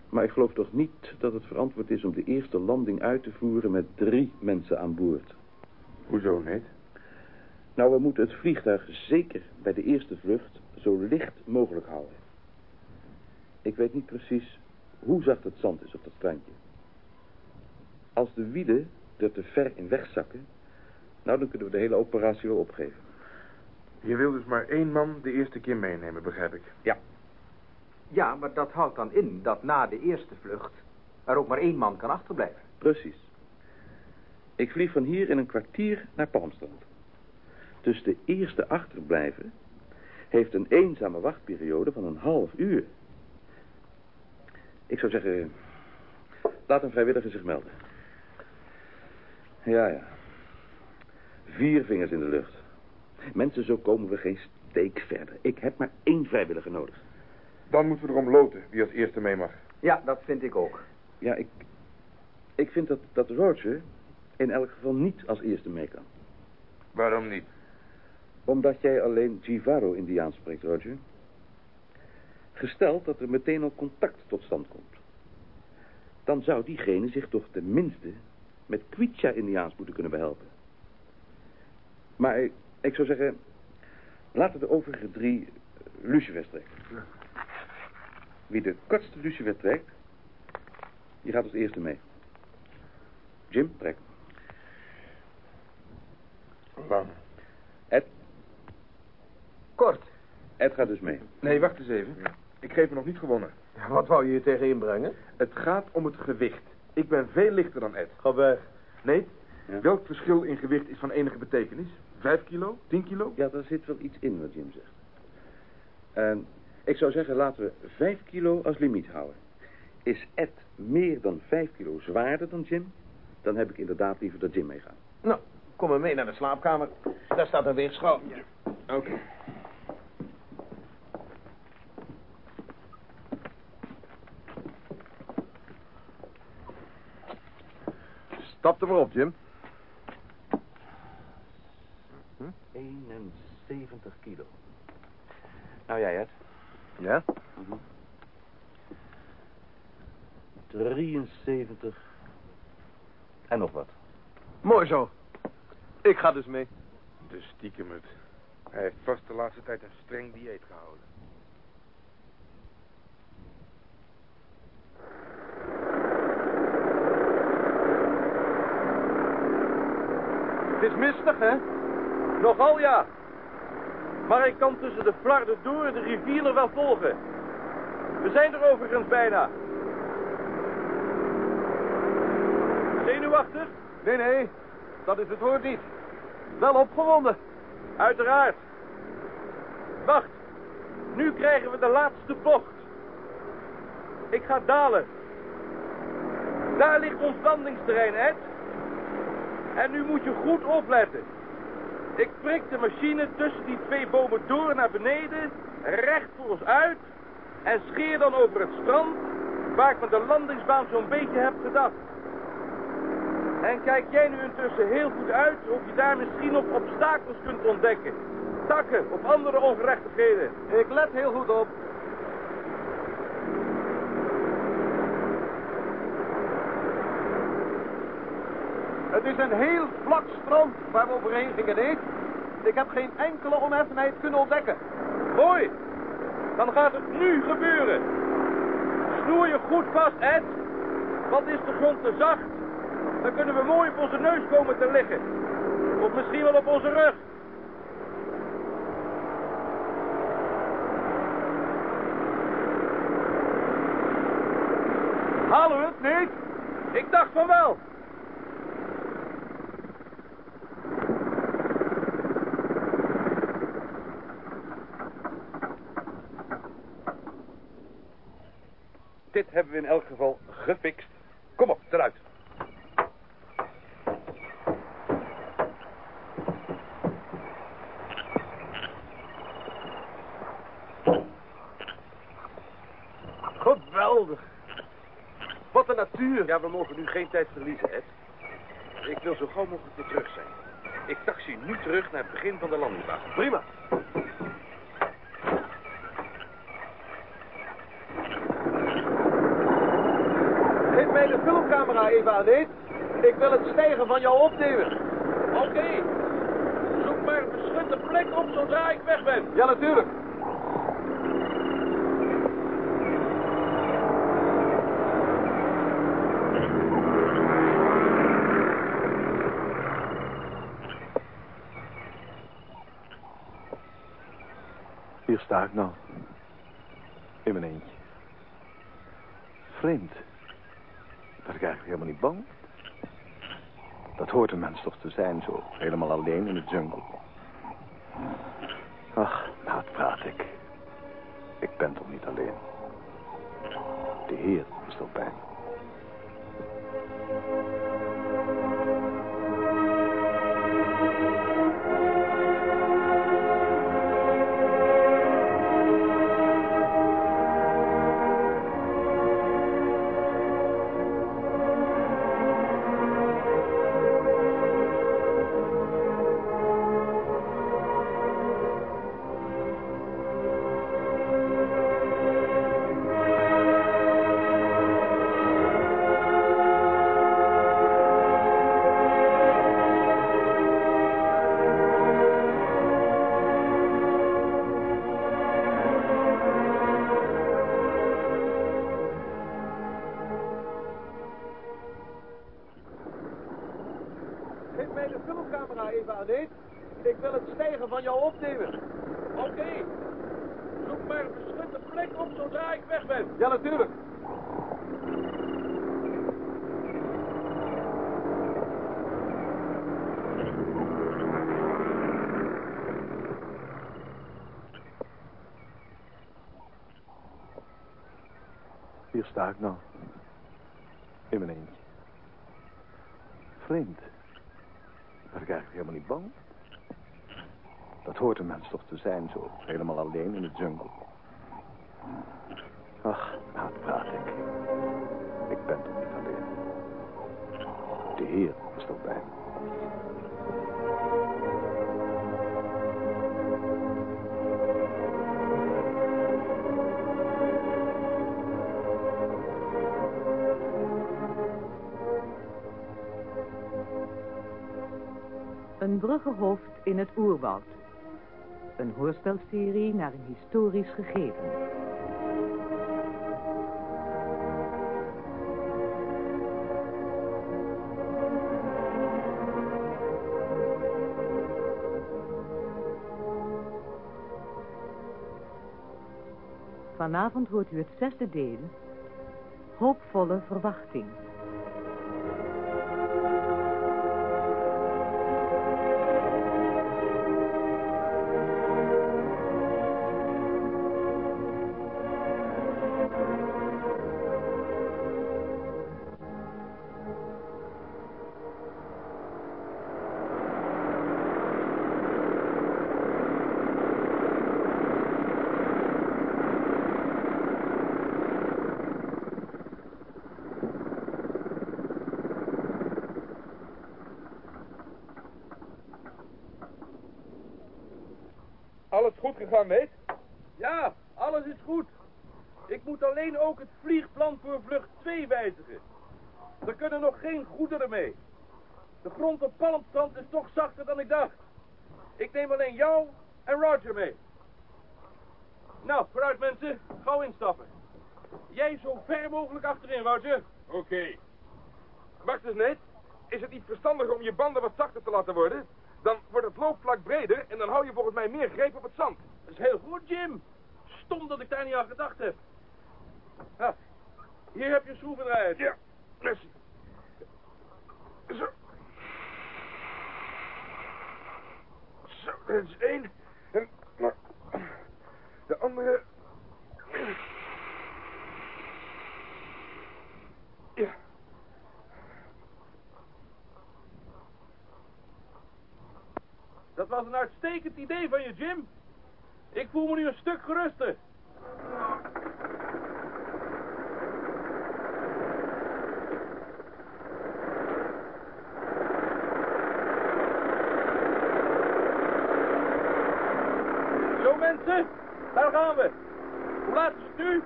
Maar ik geloof toch niet dat het verantwoord is om de eerste landing uit te voeren met drie mensen aan boord. Hoezo niet? Nou, we moeten het vliegtuig zeker bij de eerste vlucht zo licht mogelijk houden. Ik weet niet precies hoe zacht het zand is op dat strandje. Als de wielen er te ver in wegzakken, nou dan kunnen we de hele operatie wel opgeven. Je wil dus maar één man de eerste keer meenemen, begrijp ik. Ja. Ja, maar dat houdt dan in dat na de eerste vlucht er ook maar één man kan achterblijven. Precies. Ik vlieg van hier in een kwartier naar Palmstrand. Dus de eerste achterblijven heeft een eenzame wachtperiode van een half uur. Ik zou zeggen, laat een vrijwilliger zich melden. Ja, ja. Vier vingers in de lucht. Mensen, zo komen we geen steek verder. Ik heb maar één vrijwilliger nodig. Dan moeten we erom loten wie als eerste mee mag. Ja, dat vind ik ook. Ja, ik, ik vind dat, dat Roger in elk geval niet als eerste mee kan. Waarom niet? Omdat jij alleen Givaro-Indiaans spreekt, Roger. Gesteld dat er meteen al contact tot stand komt. Dan zou diegene zich toch tenminste met Quicha-Indiaans moeten kunnen behelpen. Maar ik, zou zeggen, laten de overige drie lucifers trekken. Wie de kortste lucifer trekt, die gaat als eerste mee. Jim, trek. Lang. Ed? Kort. Ed gaat dus mee. Nee, wacht eens even. Ik geef me nog niet gewonnen. Wat wou je hier tegen inbrengen? Het gaat om het gewicht. Ik ben veel lichter dan Ed. Ga weg. Nee? Welk verschil in gewicht is van enige betekenis? Vijf kilo? Tien kilo? Ja, daar zit wel iets in wat Jim zegt. En ik zou zeggen, laten we vijf kilo als limiet houden. Is Ed meer dan vijf kilo zwaarder dan Jim, dan heb ik inderdaad liever dat Jim meegaat. Nou, kom maar mee naar de slaapkamer. Daar staat een weegschaal. Oké. Stap er maar op, Jim. 71 kilo. Nou jij, Ed. Ja? 73. En nog wat. Mooi zo. Ik ga dus mee. De stiekem het. Hij heeft vast de laatste tijd een streng dieet gehouden. Het is mistig, hè? Nogal, ja. Maar ik kan tussen de flarden door de rivier nog wel volgen. We zijn er overigens bijna. Zenuwachtig? Nee, nee. Dat is het woord niet. Wel opgewonden. Uiteraard. Wacht. Nu krijgen we de laatste bocht. Ik ga dalen. Daar ligt ons landingsterrein, Ed. En nu moet je goed opletten. Ik prik de machine tussen die twee bomen door naar beneden, recht voor ons uit, en scheer dan over het strand, waar ik met de landingsbaan zo'n beetje heb gedacht. En kijk jij nu intussen heel goed uit of je daar misschien nog obstakels kunt ontdekken. Takken of andere ongerechtigheden. Ik let heel goed op. Het is een heel vlak strand waar we overheen gingen. Ik heb geen enkele oneffenheid kunnen ontdekken. Mooi. Dan gaat het nu gebeuren. Snoer je goed vast, Ed. Want is de grond te zacht, dan kunnen we mooi op onze neus komen te liggen. Of misschien wel op onze rug. Halen we het, niet? Ik dacht van wel. Dit hebben we in elk geval gefixt. Kom op, eruit. Geweldig. Wat een natuur. Ja, we mogen nu geen tijd verliezen, Ed. Ik wil zo gauw mogelijk weer terug zijn. Ik taxi nu terug naar het begin van de landingsbaan. Prima. Geef mij de filmcamera even aan, Nate. Ik wil het stijgen van jou opnemen. Oké. Zoek maar een plek op zodra ik weg ben. Ja, natuurlijk. Hier sta ik nou. In mijn eentje. Vreemd. Dat ik eigenlijk helemaal niet bang. Dat hoort een mens toch te zijn, zo helemaal alleen in de jungle. Ach, nou praat ik. Ik ben toch niet alleen. De Heer is toch bij me. Vreemd. Dat ik eigenlijk helemaal niet bang. Dat hoort een mens toch te zijn, zo helemaal alleen in de jungle. Ach, nou praat ik. Ik ben toch niet alleen. De Heer is toch bij. Een bruggenhoofd in het oerwoud. Een hoorspelserie naar een historisch gegeven. Vanavond hoort u het zesde deel. Hoopvolle verwachting. Ja, alles is goed. Ik moet alleen ook het vliegplan voor vlucht 2 wijzigen. Er kunnen nog geen goederen mee. De grond op Palmstrand is toch zachter dan ik dacht. Ik neem alleen jou en Roger mee. Nou, vooruit mensen. Gauw instappen. Jij zo ver mogelijk achterin, Roger. Oké. Wacht eens, net. Is het niet verstandiger om je banden wat zachter te laten worden? Dan wordt het loopvlak breder en dan hou je volgens mij meer greep op het zand. Dat is heel goed, Jim. Stom dat ik daar niet aan gedacht heb. Hier heb je een schroevendraaier. Ja, merci. Zo. Zo, dat is één. En nou, de andere... Ja. Dat was een uitstekend idee van je, Jim. Ik voel me nu een stuk geruster. Zo mensen, daar gaan we. Hoe laat is het nu?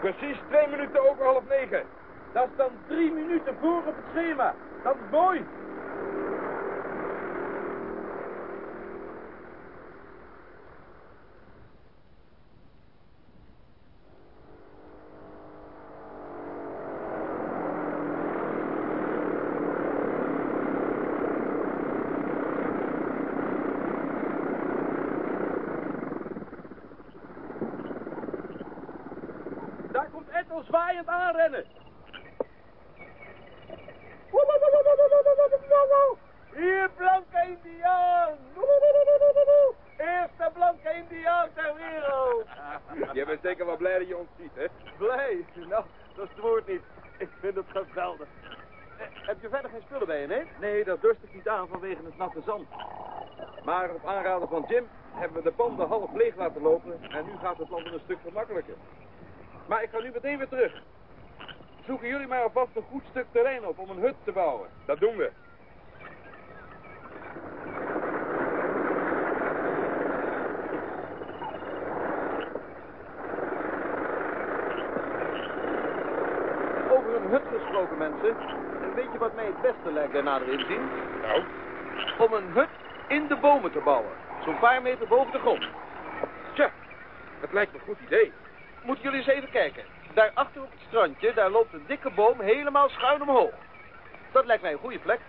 Precies twee minuten over half negen. Dat is dan drie minuten voor op het schema. Dat is mooi. komt Ethel aanrennen. Hier, blanke indiaan. Eerste blanke indiaan ter wereld. *laughs* Jij bent zeker wel blij dat je ons ziet, hè? Blij? Nou, dat is het woord niet. Ik vind het geweldig. Eh, heb je verder geen spullen bij je, nee? Nee, dat dorst ik niet aan vanwege het natte zand. Maar op aanraden van Jim hebben we de banden half leeg laten lopen en nu gaat het landen een stuk gemakkelijker. Maar ik ga nu meteen weer terug. Zoeken jullie maar alvast een goed stuk terrein op om een hut te bouwen. Dat doen we. Over een hut gesproken, mensen. Weet je wat mij het beste lijkt bij nader inzien? Nou? Om een hut in de bomen te bouwen. Zo'n paar meter boven de grond. Tja, dat lijkt me een goed idee. Moeten jullie eens even kijken. Daar achter op het strandje, daar loopt een dikke boom helemaal schuin omhoog. Dat lijkt mij een goede plek.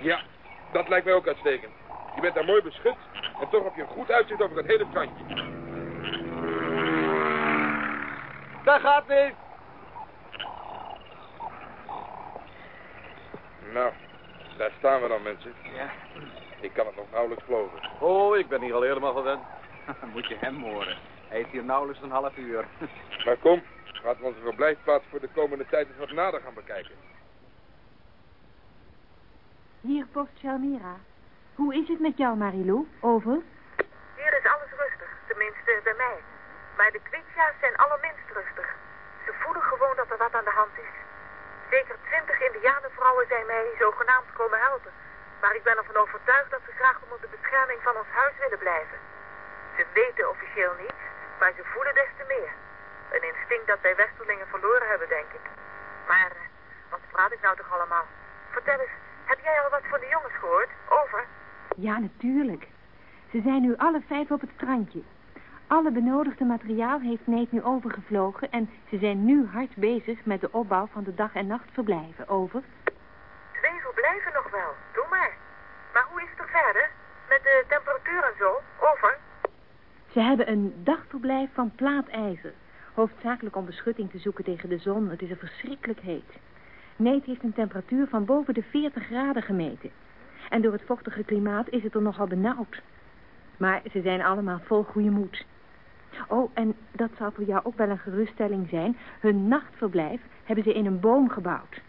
Ja, dat lijkt mij ook uitstekend. Je bent daar mooi beschut en toch heb je een goed uitzicht over het hele strandje. Daar gaat hij. Nou, daar staan we dan, mensen. Ja. Ik kan het nog nauwelijks geloven. Oh, ik ben hier al helemaal gewend. *laughs* Moet je hem horen. Hij is hier nauwelijks een half uur. Maar kom, laten we onze verblijfplaats voor de komende tijd eens wat nader gaan bekijken. Hier, post Chalmira. Hoe is het met jou, Marilou? Over? Hier is alles rustig, tenminste bij mij. Maar de Quincha's zijn allerminst rustig. Ze voelen gewoon dat er wat aan de hand is. Zeker twintig indianenvrouwen zijn mij zogenaamd komen helpen. Maar ik ben ervan overtuigd dat ze graag onder de bescherming van ons huis willen blijven. Ze weten officieel niets, maar ze voelen des te meer. Een instinct dat wij Westerlingen verloren hebben, denk ik. Maar, eh, wat praat ik nou toch allemaal? Vertel eens, heb jij al wat van de jongens gehoord? Over? Ja, natuurlijk. Ze zijn nu alle vijf op het strandje. Alle benodigde materiaal heeft Neet nu overgevlogen... en ze zijn nu hard bezig met de opbouw van de dag- en nachtverblijven. Over. Twee verblijven nog wel, doe maar. Maar hoe is het er verder? Met de temperatuur en zo? Over? Ze hebben een dagverblijf van plaatijzer. Hoofdzakelijk om beschutting te zoeken tegen de zon. Het is er verschrikkelijk heet. Neet heeft een temperatuur van boven de 40 graden gemeten. En door het vochtige klimaat is het er nogal benauwd. Maar ze zijn allemaal vol goede moed. Oh, en dat zal voor jou ook wel een geruststelling zijn. Hun nachtverblijf hebben ze in een boom gebouwd.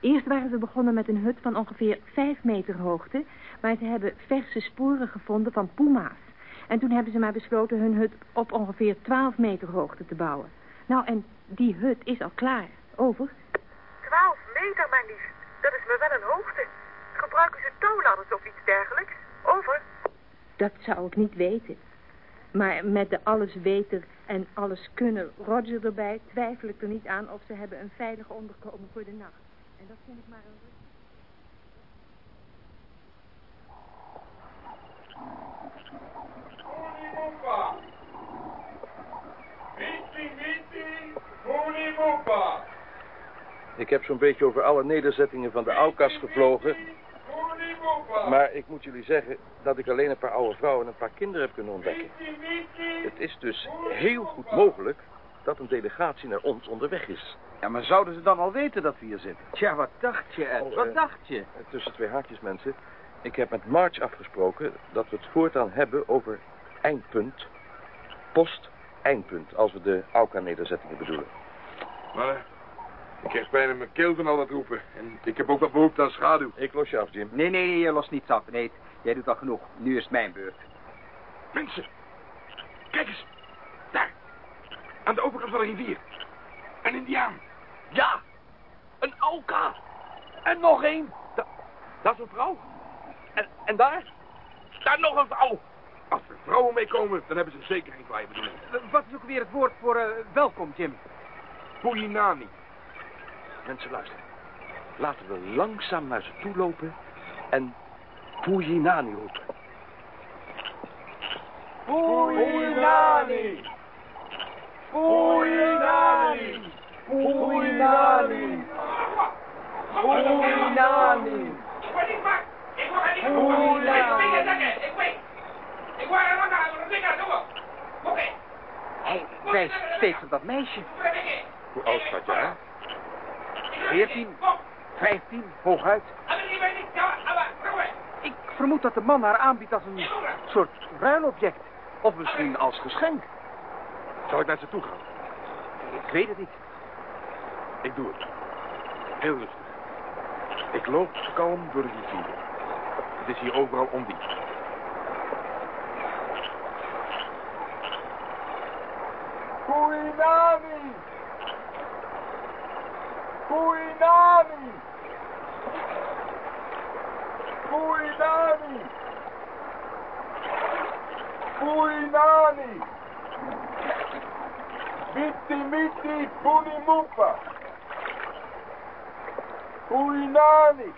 Eerst waren ze begonnen met een hut van ongeveer 5 meter hoogte... maar ze hebben verse sporen gevonden van puma's. En toen hebben ze maar besloten hun hut op ongeveer 12 meter hoogte te bouwen. Nou, en die hut is al klaar. Over. Twaalf meter maar liefst. Dat is me wel een hoogte. Gebruiken ze touwladders of iets dergelijks? Over? Dat zou ik niet weten. Maar met de allesweter en alles kunnen Roger erbij... twijfel ik er niet aan of ze hebben een veilig onderkomen voor de nacht. En dat vind ik maar een... Moepa! Miti, miti, Ik heb zo'n beetje over alle nederzettingen van de Aukas gevlogen. Maar ik moet jullie zeggen dat ik alleen een paar oude vrouwen en een paar kinderen heb kunnen ontdekken. Het is dus heel goed mogelijk dat een delegatie naar ons onderweg is. Ja, maar zouden ze dan al weten dat we hier zitten? Tja, wat dacht je, Ed? Oh, wat eh, dacht je? Tussen twee haakjes, mensen. Ik heb met March afgesproken dat we het voortaan hebben over eindpunt, post-eindpunt, als we de Auka-nederzettingen bedoelen. Maar ik krijg bijna mijn keel van al dat roepen. En ik heb ook wat behoefte aan schaduw. Ik los je af, Jim. Nee, nee, je lost niets af. Nee, jij doet al genoeg. Nu is het mijn beurt. Mensen, kijk eens. Daar, aan de overkant van de rivier. Een indiaan. Ja, een Auka. En nog één. Da- dat is een vrouw. En, en daar? Daar nog een vrouw. Als er vrouwen meekomen, dan hebben ze zeker geen kwaaie bedoeling. Wat is ook weer het woord voor eh, welkom, Jim? Puinani. Mensen, luisteren. Laten we langzaam naar ze toe lopen en Pujinani roepen. Puinani. Puinani. Puinani. Puinani. Hij wijst steeds op dat meisje. Hoe oud je, hè? 14, 15, hooguit. Ik vermoed dat de man haar aanbiedt als een soort ruilobject. Of misschien als geschenk. Zal ik naar ze toe gaan? Ik weet het niet. Ik doe het. Heel rustig. Ik loop kalm door de rivier. Het is hier overal ondiep. Kuinani! Kuinani! Kuinani! Kuinani! Miti miti punimupa! Kuinani!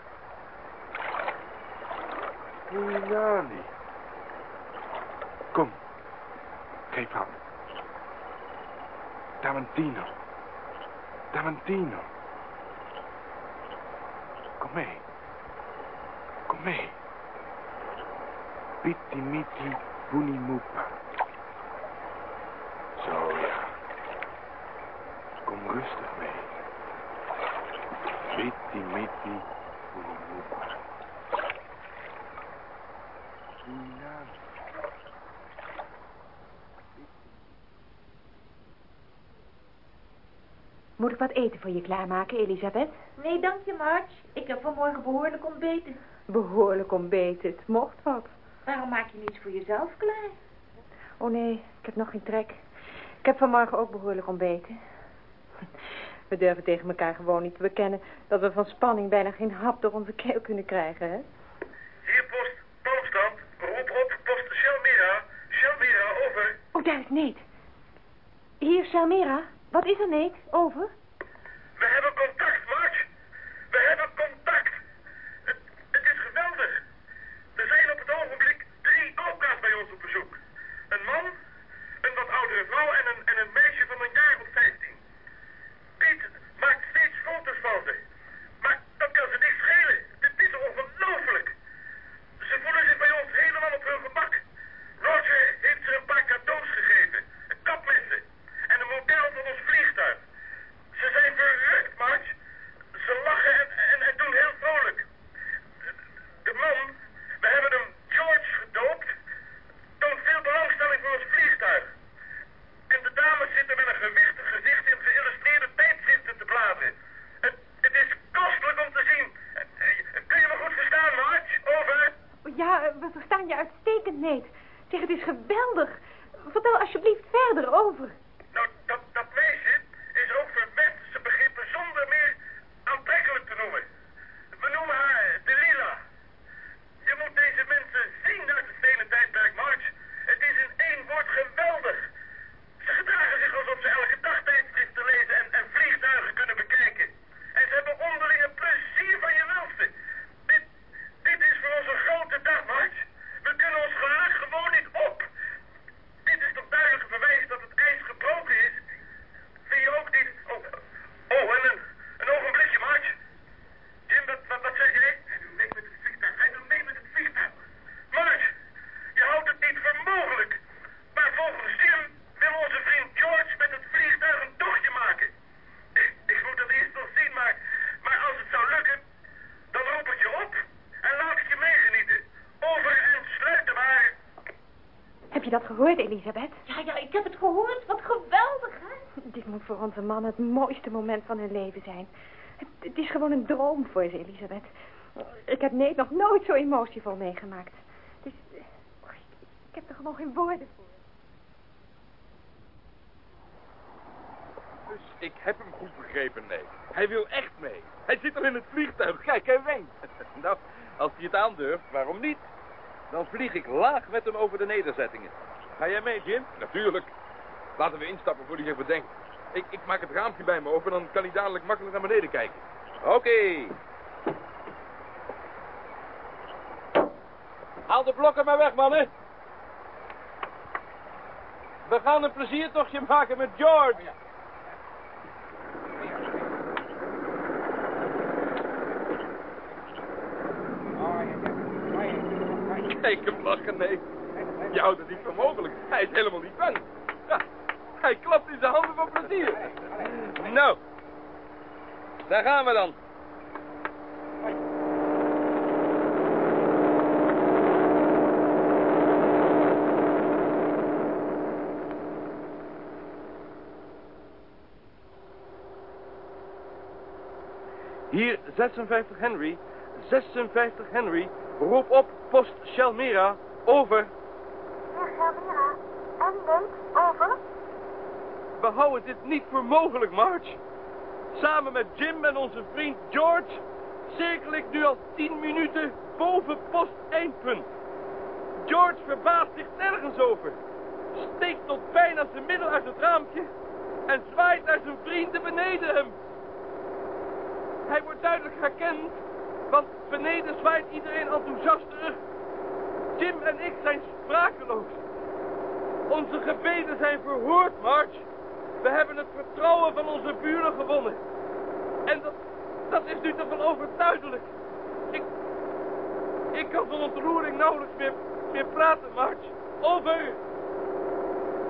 Kuinani. Kom. Geef aan. Davantino. Davantino. Kom mee. Kom mee. Pitti miti buni mupa. Zo ja. Kom rustig mee. Pitti miti eten voor je klaarmaken, Elisabeth? Nee, dank je, Marge. Ik heb vanmorgen behoorlijk ontbeten. Behoorlijk ontbeten, het mocht wat. Waarom maak je niets voor jezelf klaar? Oh nee, ik heb nog geen trek. Ik heb vanmorgen ook behoorlijk ontbeten. We durven tegen elkaar gewoon niet te bekennen dat we van spanning bijna geen hap door onze keel kunnen krijgen, hè? Hier post Palmstad. Roep op post Shelmira. Shelmira, over. Oh, daar is Neet. Hier, Salmera. Wat is er, Neet? Over? Gehoord, Elisabeth? Ja, ja, ik heb het gehoord. Wat geweldig, hè? Dit moet voor onze man het mooiste moment van hun leven zijn. Het, het is gewoon een droom voor ze, Elisabeth. Ik heb Neet nog nooit zo emotievol meegemaakt. Het is... oh, ik, ik heb er gewoon geen woorden voor. Dus ik heb hem goed begrepen, nee. Hij wil echt mee. Hij zit al in het vliegtuig. Kijk, hij wenkt. *laughs* Nou, als hij het aandurft, waarom niet? Dan vlieg ik laag met hem over de nederzettingen. Ga jij mee, Jim? Natuurlijk. Laten we instappen voor hij zich bedenkt. Ik, ik maak het raampje bij me open, dan kan hij dadelijk makkelijk naar beneden kijken. Oké. Haal de blokken maar weg, mannen. We gaan een pleziertochtje maken met George. Kijk hem lachen, nee. Je houdt het niet voor mogelijk. Hij is helemaal niet bang. Ja, Hij klapt in zijn handen van plezier. Nou, daar gaan we dan. Hier 56 Henry, 56 Henry, roep op post Shalmera, over. Heer Shamira, en Nate, over? We houden dit niet voor mogelijk, Marge. Samen met Jim en onze vriend George cirkel ik nu al 10 minuten boven post eindpunt. George verbaast zich nergens over. Steekt tot bijna zijn middel uit het raampje en zwaait naar zijn vrienden beneden hem. Hij wordt duidelijk herkend, want beneden zwaait iedereen enthousiast terug. Jim en ik zijn sprakeloos. Onze gebeden zijn verhoord, Marge. We hebben het vertrouwen van onze buren gewonnen. En dat, dat is nu toch wel overduidelijk. Ik, ik kan van ontroering nauwelijks meer, meer praten, Marge. Over.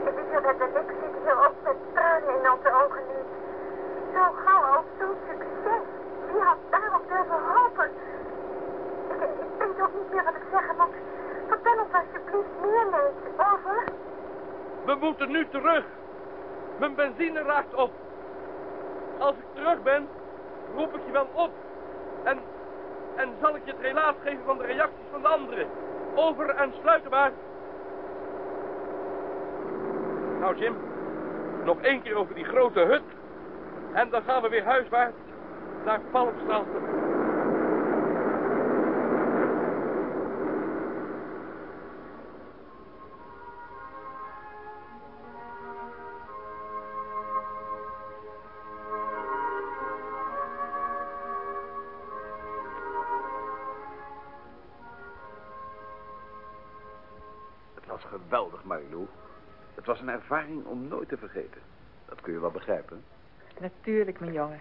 Elisabeth en ik zitten hier ook met tranen in onze ogen nu. Zo gauw als zo'n succes. Wie had daarop durven hopen? Ik, ik weet ook niet meer wat ik zeggen moet. Vertel ons alsjeblieft meer, Nate. Over. We moeten nu terug. Mijn benzine raakt op. Als ik terug ben, roep ik je wel op. En, en zal ik je het relaas geven van de reacties van de anderen. Over en sluiten maar. Nou, Jim. Nog één keer over die grote hut. En dan gaan we weer huiswaarts naar Palmstrand. Een ervaring om nooit te vergeten. Dat kun je wel begrijpen. Natuurlijk, mijn jongen.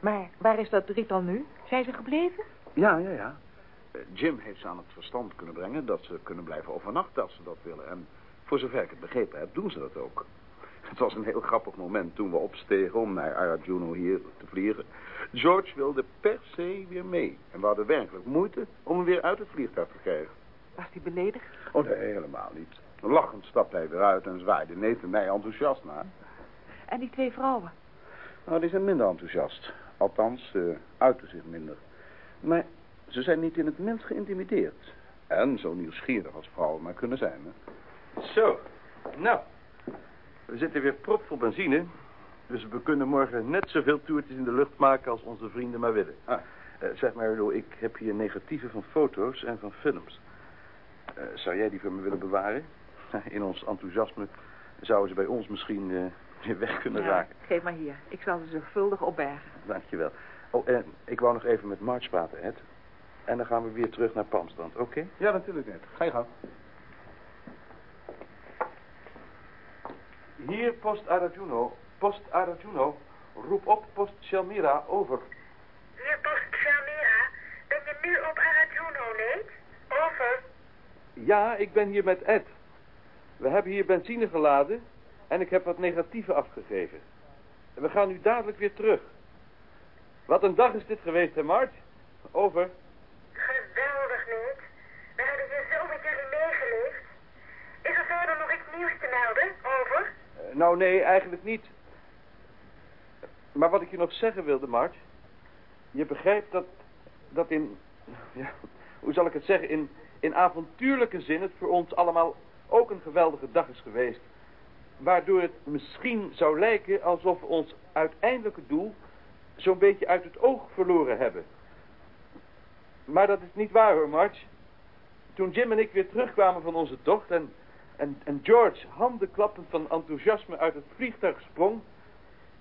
Maar waar is dat drietal nu? Zijn ze gebleven? Ja, ja, ja. Eh, Jim heeft ze aan het verstand kunnen brengen dat ze kunnen blijven overnachten als ze dat willen. En voor zover ik het begrepen heb, doen ze dat ook. Het was een heel grappig moment toen we opstegen om naar Arajuno hier te vliegen. George wilde per se weer mee. En we hadden werkelijk moeite om hem weer uit het vliegtuig te krijgen. Was hij beledigd? Oh nee, helemaal niet. Lachend stapte hij weer uit en zwaaide Nate en mij enthousiast naar. En die twee vrouwen? Nou, die zijn minder enthousiast. Althans, ze uiten zich minder. Maar ze zijn niet in het minst geïntimideerd. En zo nieuwsgierig als vrouwen maar kunnen zijn. Hè? Zo, nou. We zitten weer propvol benzine. Dus we kunnen morgen net zoveel toertjes in de lucht maken als onze vrienden maar willen. Ah. Eh, zeg maar, ik heb hier negatieven van foto's en van films. Eh, zou jij die voor me willen bewaren? *laughs* In ons enthousiasme zouden ze bij ons misschien eh, weer weg kunnen Ja, raken. geef maar hier. Ik zal ze zorgvuldig opbergen. Dankjewel. Oh, en ik wou nog even met March praten, Ed. En dan gaan we weer terug naar Palmstrand, oké? Ja, natuurlijk net. Ga je gang. Hier, post Arajuno. Post Arajuno. Roep op, post Shalmira, over. Hier post Shamira. Ben je nu op Arajuno, Nate? Over. Ja, ik ben hier met Ed. We hebben hier benzine geladen en ik heb wat negatieven afgegeven. En we gaan nu dadelijk weer terug. Wat een dag is dit geweest, hè, Mart? Over. Geweldig, Nate. We hebben hier zo met jullie meegeleefd. Is er verder nog iets nieuws te melden? Over. Eh, nou, nee, eigenlijk niet. Maar wat ik je nog zeggen wilde, Mart. Je begrijpt dat, dat in, *laughs* ja, hoe zal ik het zeggen, in, in avontuurlijke zin het voor ons allemaal ook een geweldige dag is geweest. Waardoor het misschien zou lijken alsof we ons uiteindelijke doel zo'n beetje uit het oog verloren hebben. Maar dat is niet waar hoor, March. Toen Jim en ik weer terugkwamen van onze tocht en, en, en George handenklappend van enthousiasme uit het vliegtuig sprong,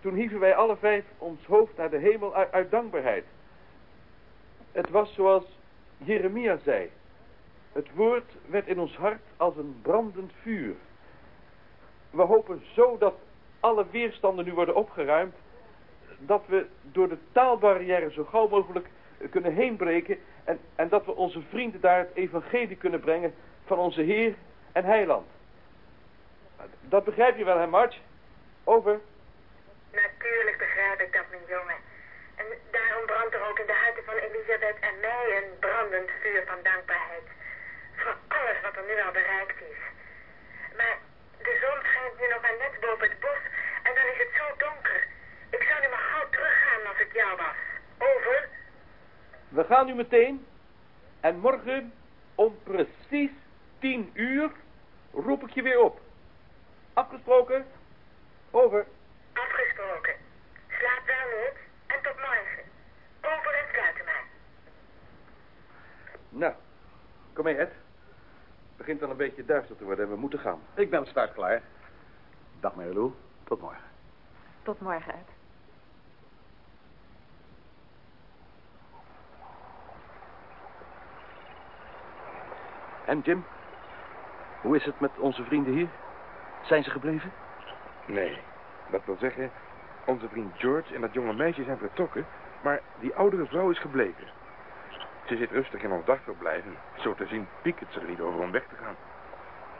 toen hieven wij alle vijf ons hoofd naar de hemel uit, uit dankbaarheid. Het was zoals Jeremia zei. Het woord werd in ons hart als een brandend vuur. We hopen zo dat alle weerstanden nu worden opgeruimd, dat we door de taalbarrière zo gauw mogelijk kunnen heenbreken en, en dat we onze vrienden daar het evangelie kunnen brengen van onze Heer en Heiland. Dat begrijp je wel, hè, March? Over. Natuurlijk begrijp ik dat, mijn jongen. En daarom brandt er ook in de harten van Elisabeth en mij een brandend vuur van dankbaarheid. Alles wat er nu al bereikt is. Maar de zon schijnt nu nog maar net boven het bos en dan is het zo donker. Ik zou nu maar gauw teruggaan als ik jou was. Over. We gaan nu meteen. En morgen om precies tien uur roep ik je weer op. Afgesproken? Over. Afgesproken. Slaap wel, niet En tot morgen. Over en sluiten maar. Nou, kom mee, Ed. Het begint al een beetje duister te worden en we moeten gaan. Ik ben start klaar. Dag, Marilou. Tot morgen. Tot morgen, Ed. En Jim? Hoe is het met onze vrienden hier? Zijn ze gebleven? Nee, dat wil zeggen, onze vriend George en dat jonge meisje zijn vertrokken, maar die oudere vrouw is gebleven. Ze zit rustig in ons dagverblijf zo te zien piekert ze er niet over om weg te gaan.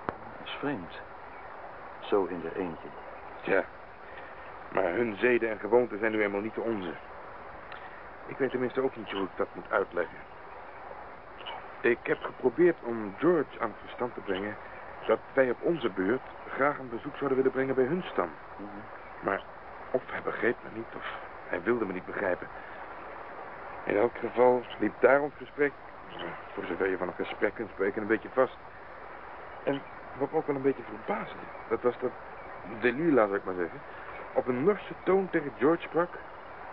Dat is vreemd. Zo in de eentje. Ja, maar hun zeden en gewoonten zijn nu eenmaal niet de onze. Ik weet tenminste ook niet hoe ik dat moet uitleggen. Ik heb geprobeerd om George aan het verstand te brengen dat wij op onze beurt graag een bezoek zouden willen brengen bij hun stam. Maar of hij begreep me niet, of hij wilde me niet begrijpen. In elk geval liep daar ons gesprek, voor zover je van een gesprek kunt spreken, een beetje vast. En wat me ook wel een beetje verbaasde, dat was dat Delila, zou ik maar zeggen, op een Norse toon tegen George sprak,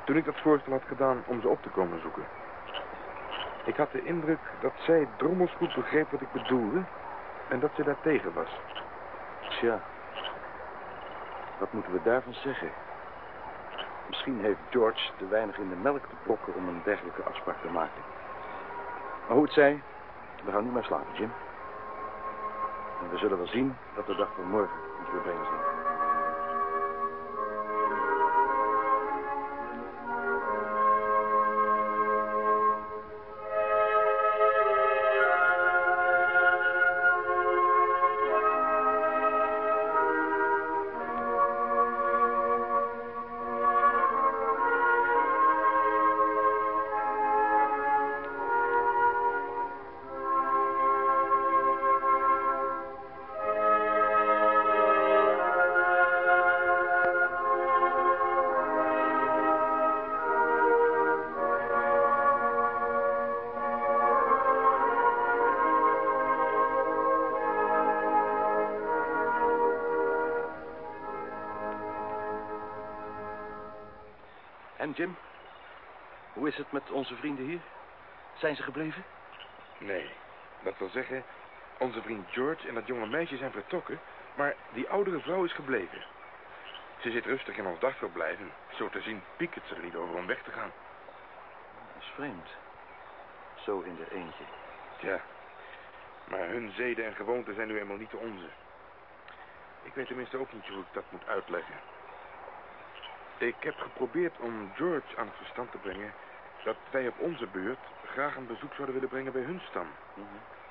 toen ik dat voorstel had gedaan om ze op te komen zoeken. Ik had de indruk dat zij drommels goed begreep wat ik bedoelde en dat ze daar tegen was. Tja, wat moeten we daarvan zeggen? Misschien heeft George te weinig in de melk te brokken om een dergelijke afspraak te maken. Maar hoe het zij, we gaan nu maar slapen, Jim. En we zullen wel zien dat de dag van morgen ons weer brengen zal. Onze vrienden hier? Zijn ze gebleven? Nee, dat wil zeggen, onze vriend George en dat jonge meisje zijn vertrokken, maar die oudere vrouw is gebleven. Ze zit rustig in ons dagverblijf en zo te zien piekert ze er niet over om weg te gaan. Dat is vreemd. Zo in de eentje. Ja, maar hun zeden en gewoonten zijn nu eenmaal niet de onze. Ik weet tenminste ook niet hoe ik dat moet uitleggen. Ik heb geprobeerd om George aan het verstand te brengen dat wij op onze beurt graag een bezoek zouden willen brengen bij hun stam.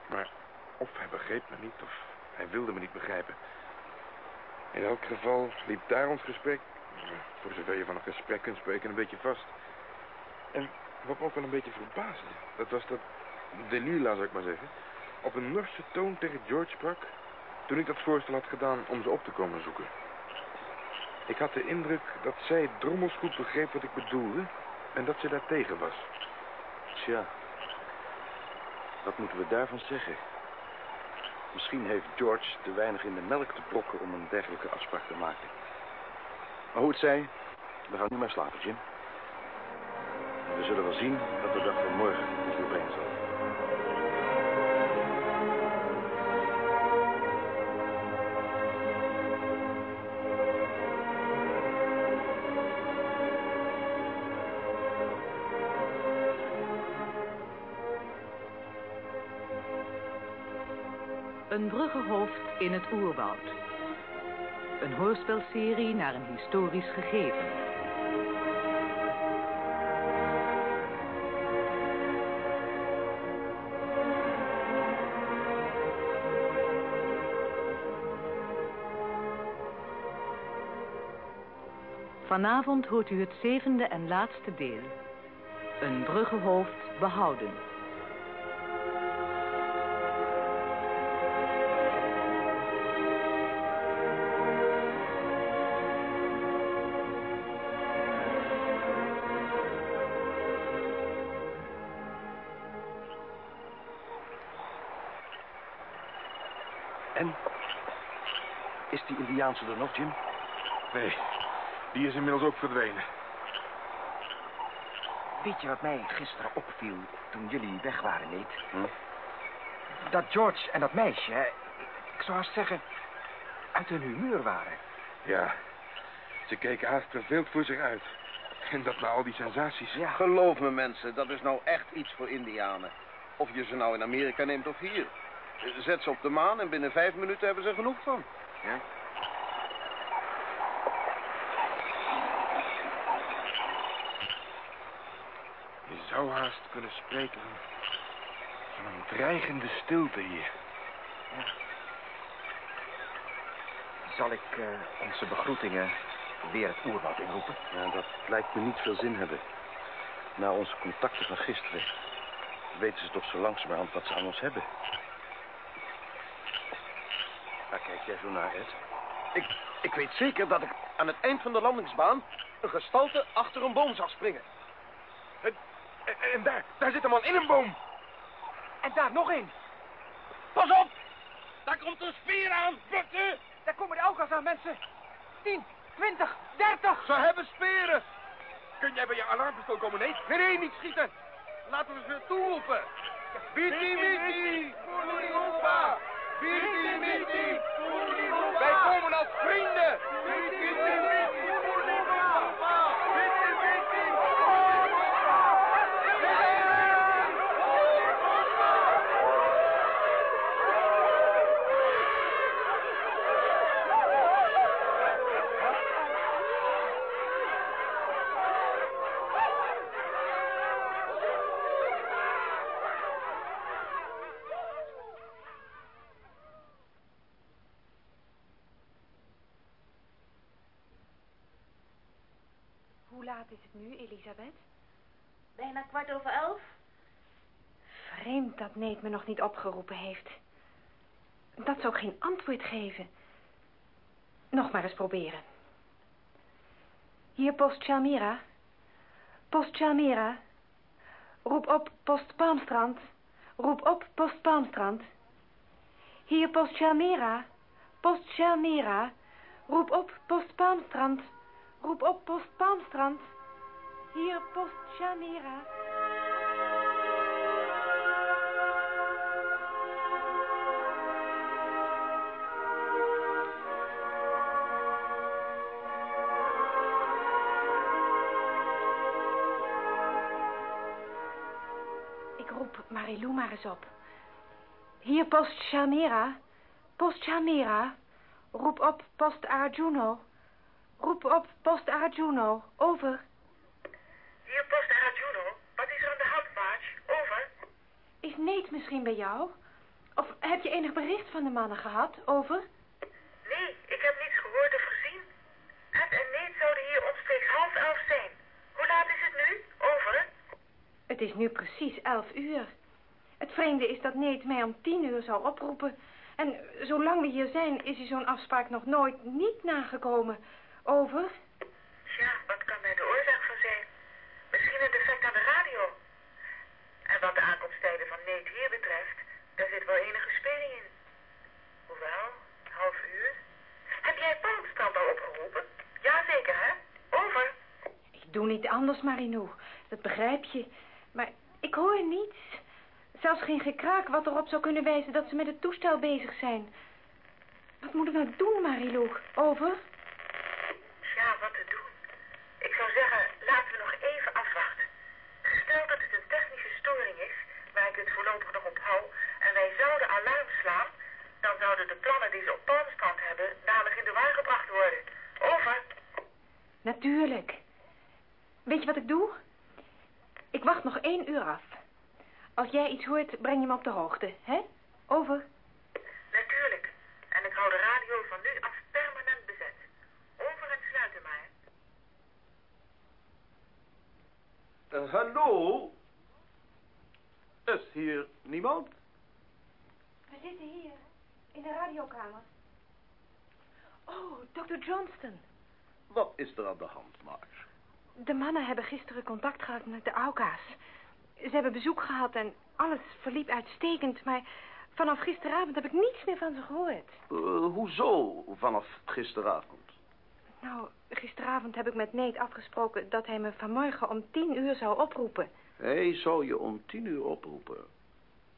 Maar of hij begreep me niet, of hij wilde me niet begrijpen. In elk geval liep daar ons gesprek, voor zover je van een gesprek kunt spreken, een beetje vast. En wat me ook wel een beetje verbaasde, dat was dat Delila, zou ik maar zeggen, op een Norse toon tegen George sprak, toen ik dat voorstel had gedaan om ze op te komen zoeken. Ik had de indruk dat zij drommels goed begreep wat ik bedoelde en dat ze daar tegen was. Tja, wat moeten we daarvan zeggen? Misschien heeft George te weinig in de melk te brokken om een dergelijke afspraak te maken. Maar hoe het zij, we gaan nu maar slapen, Jim. We zullen wel zien dat de dag van morgen ons weer brengen zal. Bruggenhoofd in het oerwoud. Een hoorspelserie naar een historisch gegeven. Vanavond hoort u het zevende en laatste deel. Een bruggenhoofd behouden. Indiaanse er nog, Jim? Nee, die is inmiddels ook verdwenen. Weet je wat mij gisteren opviel toen jullie weg waren, Nate? Hm? Dat George en dat meisje, hè, ik zou haast zeggen, uit hun humeur waren. Ja, ze keken haast verveeld voor zich uit. En dat na al die sensaties. Ja. Geloof me, mensen, dat is nou echt iets voor Indianen. Of je ze nou in Amerika neemt of hier. Zet ze op de maan en binnen vijf minuten hebben ze er genoeg van. Ja? Je zou haast kunnen spreken van, een dreigende stilte hier. Ja. Zal ik eh, onze begroetingen weer het oerwoud inroepen? Ja, dat lijkt me niet veel zin hebben. Na onze contacten van gisteren weten ze toch zo langzamerhand wat ze aan ons hebben. Waar kijk jij zo naar, Ed? Ik, ik weet zeker dat ik aan het eind van de landingsbaan een gestalte achter een boom zag springen. En, daar, daar zit een man in een boom. En daar nog één. Pas op! Daar komt een speer aan, bukken! Daar komen de Aukas aan, mensen. 10, 20, 30. Ze hebben speren. Kun jij bij je alarmpistool komen? Nee, nee, nee, niet schieten. Laten we ze toeroepen. Biti miti, Opa. Biti miti, Wij komen als vrienden. Biti Opa. Biti miti, Hoe laat is het nu, Elisabeth? Bijna kwart over elf. Vreemd dat Neet me nog niet opgeroepen heeft. Dat zou geen antwoord geven. Nog maar eens proberen. Hier post Chalmira. Post Chalmira. Roep op post Palmstrand. Roep op post Palmstrand. Hier post Chalmira. Post Chalmira. Roep op post Palmstrand. Roep op post Palmstrand. Hier post Chalmira. Marilou maar eens op. Hier post Chalmira. Post Chalmira. Roep op post Arjuno. Roep op post Arjuno. Over. Hier post Arajuno. Wat is er aan de hand, Marge? Over. Is Neet misschien bij jou? Of heb je enig bericht van de mannen gehad? Over. Nee, ik heb niets gehoord of gezien. Ed en Nate zouden hier omstreeks half elf zijn. Hoe laat is het nu? Over. Het is nu precies elf uur. Het vreemde is dat Neet mij om tien uur zou oproepen. En zolang we hier zijn, is hij zo'n afspraak nog nooit niet nagekomen. Over. Tja, wat kan daar de oorzaak van zijn? Misschien een defect aan de radio. En wat de aankomsttijden van Nate hier betreft, daar zit wel enige speling in. Hoewel, half uur. Heb jij Palmstrand al opgeroepen? Jazeker, hè? Over. Ik doe niet anders, Marinou. Dat begrijp je. Maar ik hoor niets. Zelfs geen gekraak wat erop zou kunnen wijzen dat ze met het toestel bezig zijn. Wat moet ik nou doen, Marilou? Over. Ja, wat te doen? Ik zou zeggen, laten we nog even afwachten. Stel dat het een technische storing is, waar ik het voorlopig nog op hou, en wij zouden alarm slaan, dan zouden de plannen die ze op Palmstrand hebben dadelijk in de war gebracht worden. Over. Natuurlijk. Weet je wat ik doe? Ik wacht nog één uur af. Als jij iets hoort, breng je me op de hoogte, hè? Over. Natuurlijk. En ik hou de radio van nu af permanent bezet. Over en sluiten maar. Eh, hallo? Is hier niemand? We zitten hier, in de radiokamer. Oh, Dr. Johnston. Wat is er aan de hand, Marge? De mannen hebben gisteren contact gehad met de Auka's. Ze hebben bezoek gehad en alles verliep uitstekend, maar vanaf gisteravond heb ik niets meer van ze gehoord. Eh, hoezo vanaf gisteravond? Nou, gisteravond heb ik met Nate afgesproken dat hij me vanmorgen om tien uur zou oproepen. Hij zou je om tien uur oproepen.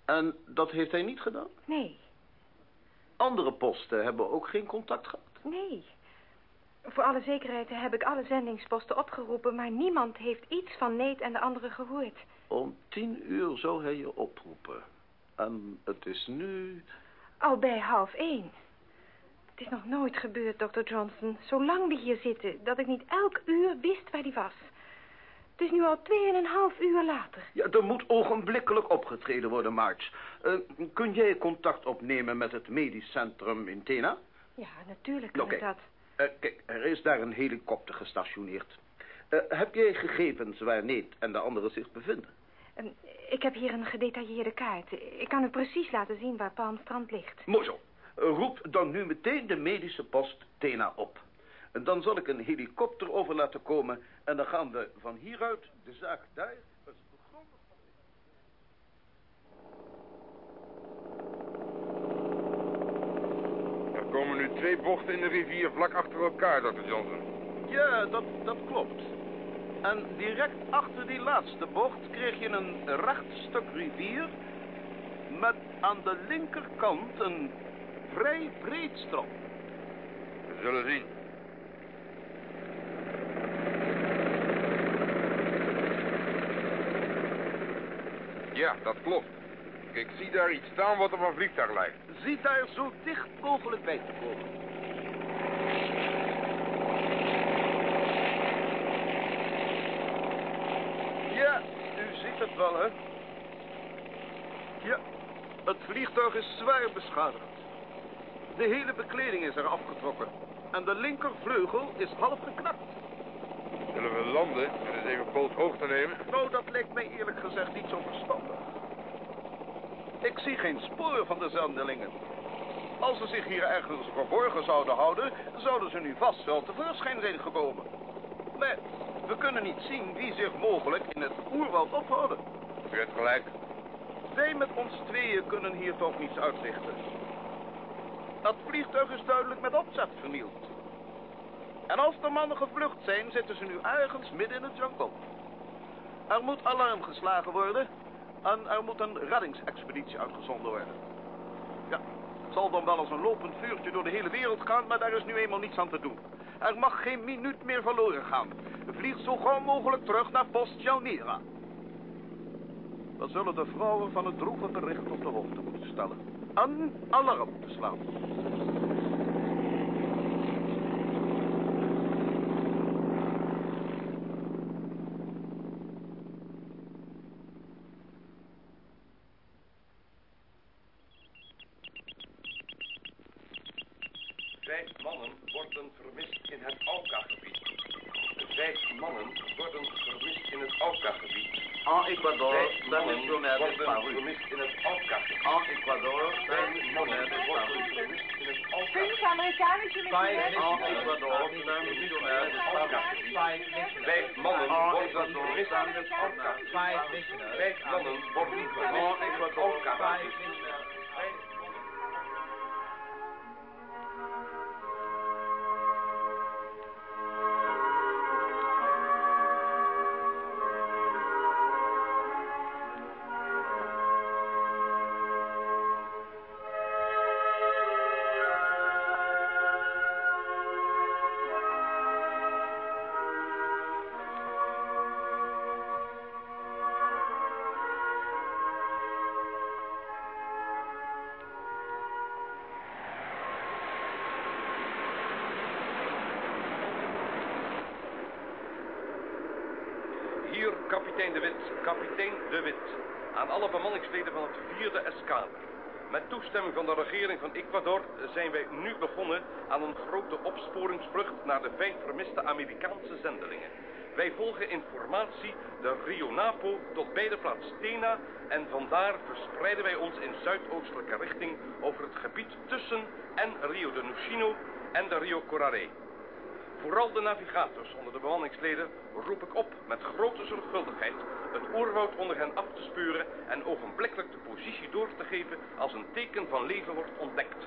En dat heeft hij niet gedaan? Nee, Andere posten hebben ook geen contact gehad. nee. Voor alle zekerheid heb ik alle zendingsposten opgeroepen, maar niemand heeft iets van Nate en de anderen gehoord. Om tien uur zou hij je oproepen. En het is nu... Al bij half één. Het is nog nooit gebeurd, Dr. Johnson, zolang we hier zitten, dat ik niet elk uur wist waar die was. Het is nu al tweeënhalf uur later. Ja, er moet ogenblikkelijk opgetreden worden, Marge. Eh, kun jij contact opnemen met het medisch centrum in Tena? Ja, natuurlijk kan ik dat. Eh, kijk, er is daar een helikopter gestationeerd. Eh, heb jij gegevens waar Neet en de anderen zich bevinden? En ik heb hier een gedetailleerde kaart. Ik kan u precies laten zien waar Palmstrand ligt. Mooi zo. Eh, roep dan nu meteen de medische post Tena op. En dan zal ik een helikopter over laten komen... en dan gaan we van hieruit de zaak daar... Er komen nu twee bochten in de rivier vlak achter elkaar, Dr. Johnson. Ja, dat, dat klopt. En direct achter die laatste bocht kreeg je een recht stuk rivier... met aan de linkerkant een vrij breed strand. We zullen zien. Ja, dat klopt. Ik zie daar iets staan wat op een vliegtuig lijkt. Zie daar zo dicht mogelijk bij te komen. Ja, het wel, hè? Ja, het vliegtuig is zwaar beschadigd. De hele bekleding is er afgetrokken. En de linkervleugel is half geknakt. Zullen we landen en eens even boothoogte nemen? Nou, dat lijkt mij eerlijk gezegd niet zo verstandig. Ik zie geen spoor van de zendelingen. Als ze zich hier ergens verborgen zouden houden, zouden ze nu vast wel tevoorschijn zijn gekomen. Maar we kunnen niet zien wie zich mogelijk in het oerwoud ophouden. U hebt gelijk. Wij met ons tweeën kunnen hier toch niets uitrichten. Dat vliegtuig is duidelijk met opzet vernield. En als de mannen gevlucht zijn, zitten ze nu ergens midden in het jungle. Er moet alarm geslagen worden en er moet een reddingsexpeditie uitgezonden worden. Ja, het zal dan wel als een lopend vuurtje door de hele wereld gaan, maar daar is nu eenmaal niets aan te doen. Er mag geen minuut meer verloren gaan. Vlieg zo gauw mogelijk terug naar post Jalmira. We zullen de vrouwen van het droeve bericht op de hoogte moeten stellen. En alarm te slaan. Vijf mannen worden En vermist in het Ecuador, Auca-gebied. Aan alle bemanningsleden van het vierde eskader. Met toestemming van de regering van Ecuador zijn wij nu begonnen aan een grote opsporingsvlucht naar de vijf vermiste Amerikaanse zendelingen. Wij volgen informatie de Rio Napo tot bij de plaats Tena en vandaar verspreiden wij ons in zuidoostelijke richting over het gebied tussen en Rio de Nucino en de Rio Corare. Vooral de navigators onder de bemanningsleden roep ik op met grote zorgvuldigheid het oerwoud onder hen af te speuren en ogenblikkelijk de positie door te geven als een teken van leven wordt ontdekt.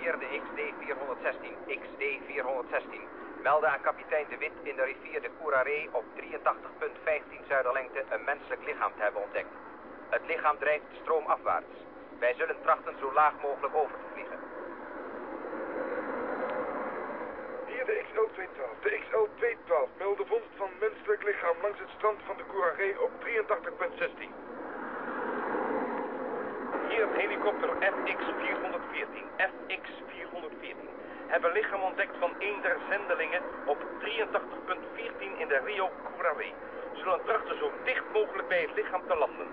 Hier de XD-416, XD-416. Melden aan kapitein De Wit in de rivier de Courare op 83,15 zuiderlengte een menselijk lichaam te hebben ontdekt. Het lichaam drijft stroomafwaarts. Wij zullen trachten zo laag mogelijk over te vliegen. De XL-212. De XL-212 meldde vondst van menselijk lichaam langs het strand van de Courare op 83,16. Hier helikopter FX-414, FX-414. Hebben lichaam ontdekt van een der zendelingen op 83,14 in de Rio Curare. Zullen trachten zo dicht mogelijk bij het lichaam te landen.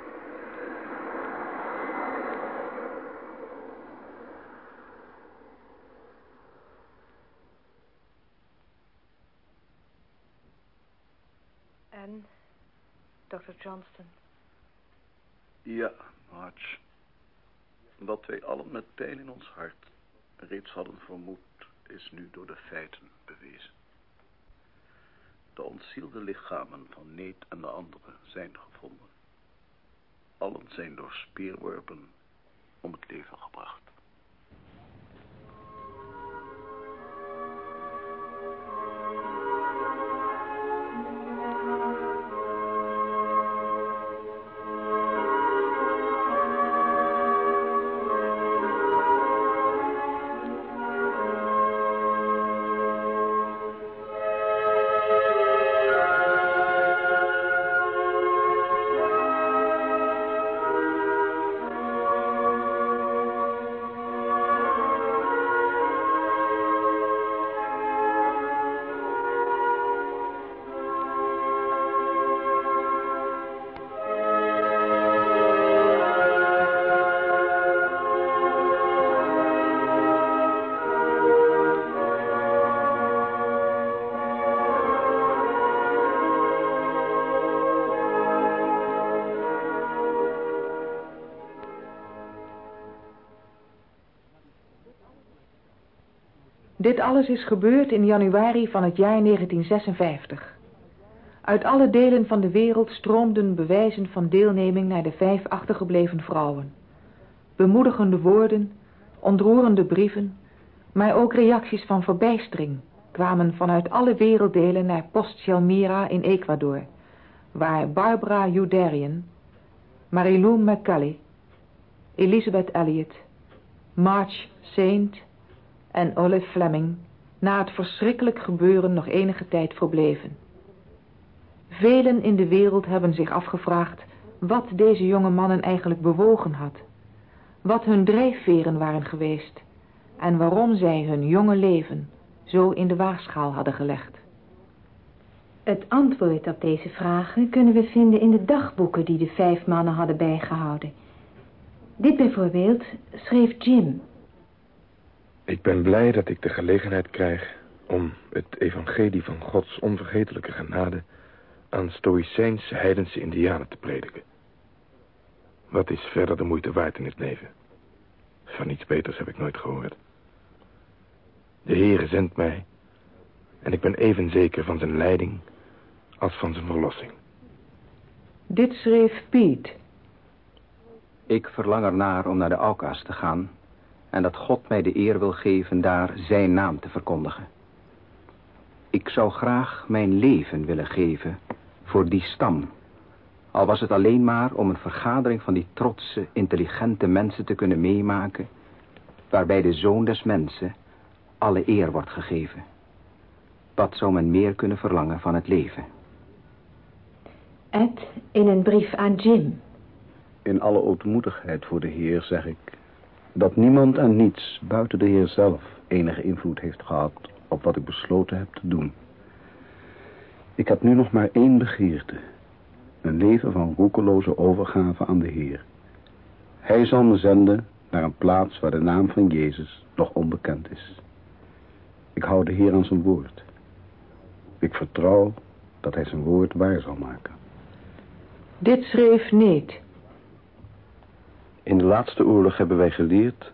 En, Dr. Johnston, Ja, March. Wat wij allen met pijn in ons hart reeds hadden vermoed, is nu door de feiten bewezen. De ontzielde lichamen van Neet en de anderen zijn gevonden. Allen zijn door speerworpen om het leven gebracht. Dit alles is gebeurd in januari van het jaar 1956. Uit alle delen van de wereld stroomden bewijzen van deelneming naar de vijf achtergebleven vrouwen. Bemoedigende woorden, ontroerende brieven, maar ook reacties van verbijstering kwamen vanuit alle werelddelen naar Post Chalmira in Ecuador, waar Barbara Udarian, Marilou McCulley, Elizabeth Elliot, March Saint en Olive Fleming na het verschrikkelijk gebeuren nog enige tijd verbleven. Velen in de wereld hebben zich afgevraagd wat deze jonge mannen eigenlijk bewogen had, wat hun drijfveren waren geweest en waarom zij hun jonge leven zo in de waagschaal hadden gelegd. Het antwoord op deze vragen kunnen we vinden in de dagboeken die de vijf mannen hadden bijgehouden. Dit bijvoorbeeld schreef Jim. Ik ben blij dat ik de gelegenheid krijg om het evangelie van Gods onvergetelijke genade aan stoïcijnse heidense indianen te prediken. Wat is verder de moeite waard in het leven? Van iets beters heb ik nooit gehoord. De Heere zendt mij en ik ben even zeker van zijn leiding als van zijn verlossing. Dit schreef Piet. Ik verlang ernaar om naar de Aukas te gaan en dat God mij de eer wil geven daar zijn naam te verkondigen. Ik zou graag mijn leven willen geven voor die stam. Al was het alleen maar om een vergadering van die trotse, intelligente mensen te kunnen meemaken, waarbij de zoon des mensen alle eer wordt gegeven. Wat zou men meer kunnen verlangen van het leven? Ed in een brief aan Jim. In alle ootmoedigheid voor de Heer zeg ik dat niemand en niets buiten de Heer zelf enige invloed heeft gehad op wat ik besloten heb te doen. Ik heb nu nog maar één begeerte. Een leven van roekeloze overgave aan de Heer. Hij zal me zenden naar een plaats waar de naam van Jezus nog onbekend is. Ik hou de Heer aan zijn woord. Ik vertrouw dat hij zijn woord waar zal maken. Dit schreef Neet. In de laatste oorlog hebben wij geleerd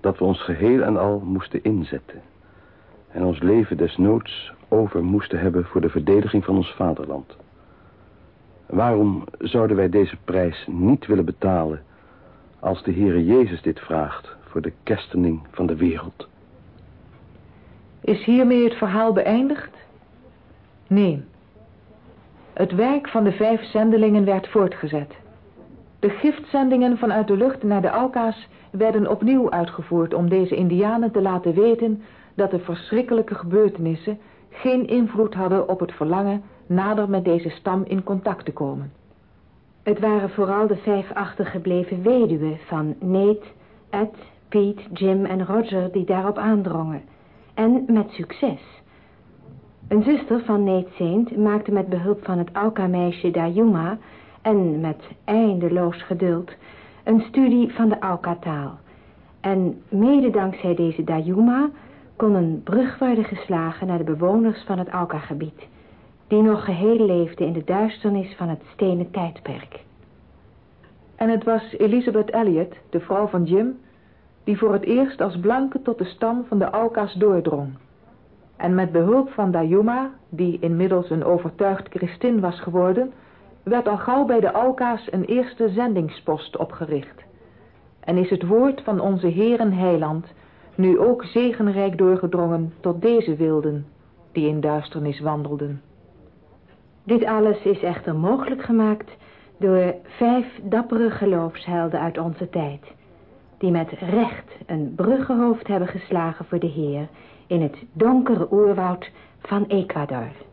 dat we ons geheel en al moesten inzetten. En ons leven desnoods over moesten hebben voor de verdediging van ons vaderland. Waarom zouden wij deze prijs niet willen betalen als de Heere Jezus dit vraagt voor de kerstening van de wereld? Is hiermee het verhaal beëindigd? Nee. Het werk van de vijf zendelingen werd voortgezet. De giftzendingen vanuit de lucht naar de Alka's werden opnieuw uitgevoerd om deze indianen te laten weten dat de verschrikkelijke gebeurtenissen geen invloed hadden op het verlangen nader met deze stam in contact te komen. Het waren vooral de vijf achtergebleven weduwen van Nate, Ed, Pete, Jim en Roger die daarop aandrongen. En met succes. Een zuster van Nate Saint maakte met behulp van het Auka-meisje Dayuma... en met eindeloos geduld een studie van de Auka-taal. En mede dankzij deze Dayuma kon een brug worden geslagen naar de bewoners van het Auka-gebied... die nog geheel leefden in de duisternis van het stenen tijdperk. En het was Elizabeth Elliot, de vrouw van Jim... die voor het eerst als blanke tot de stam van de Auka's doordrong... En met behulp van Dayuma, die inmiddels een overtuigd christin was geworden, werd al gauw bij de Alka's een eerste zendingspost opgericht. En is het woord van onze Heer en Heiland nu ook zegenrijk doorgedrongen tot deze wilden, die in duisternis wandelden. Dit alles is echter mogelijk gemaakt door vijf dappere geloofshelden uit onze tijd, die met recht een bruggenhoofd hebben geslagen voor de Heer in het donkere oerwoud van Ecuador.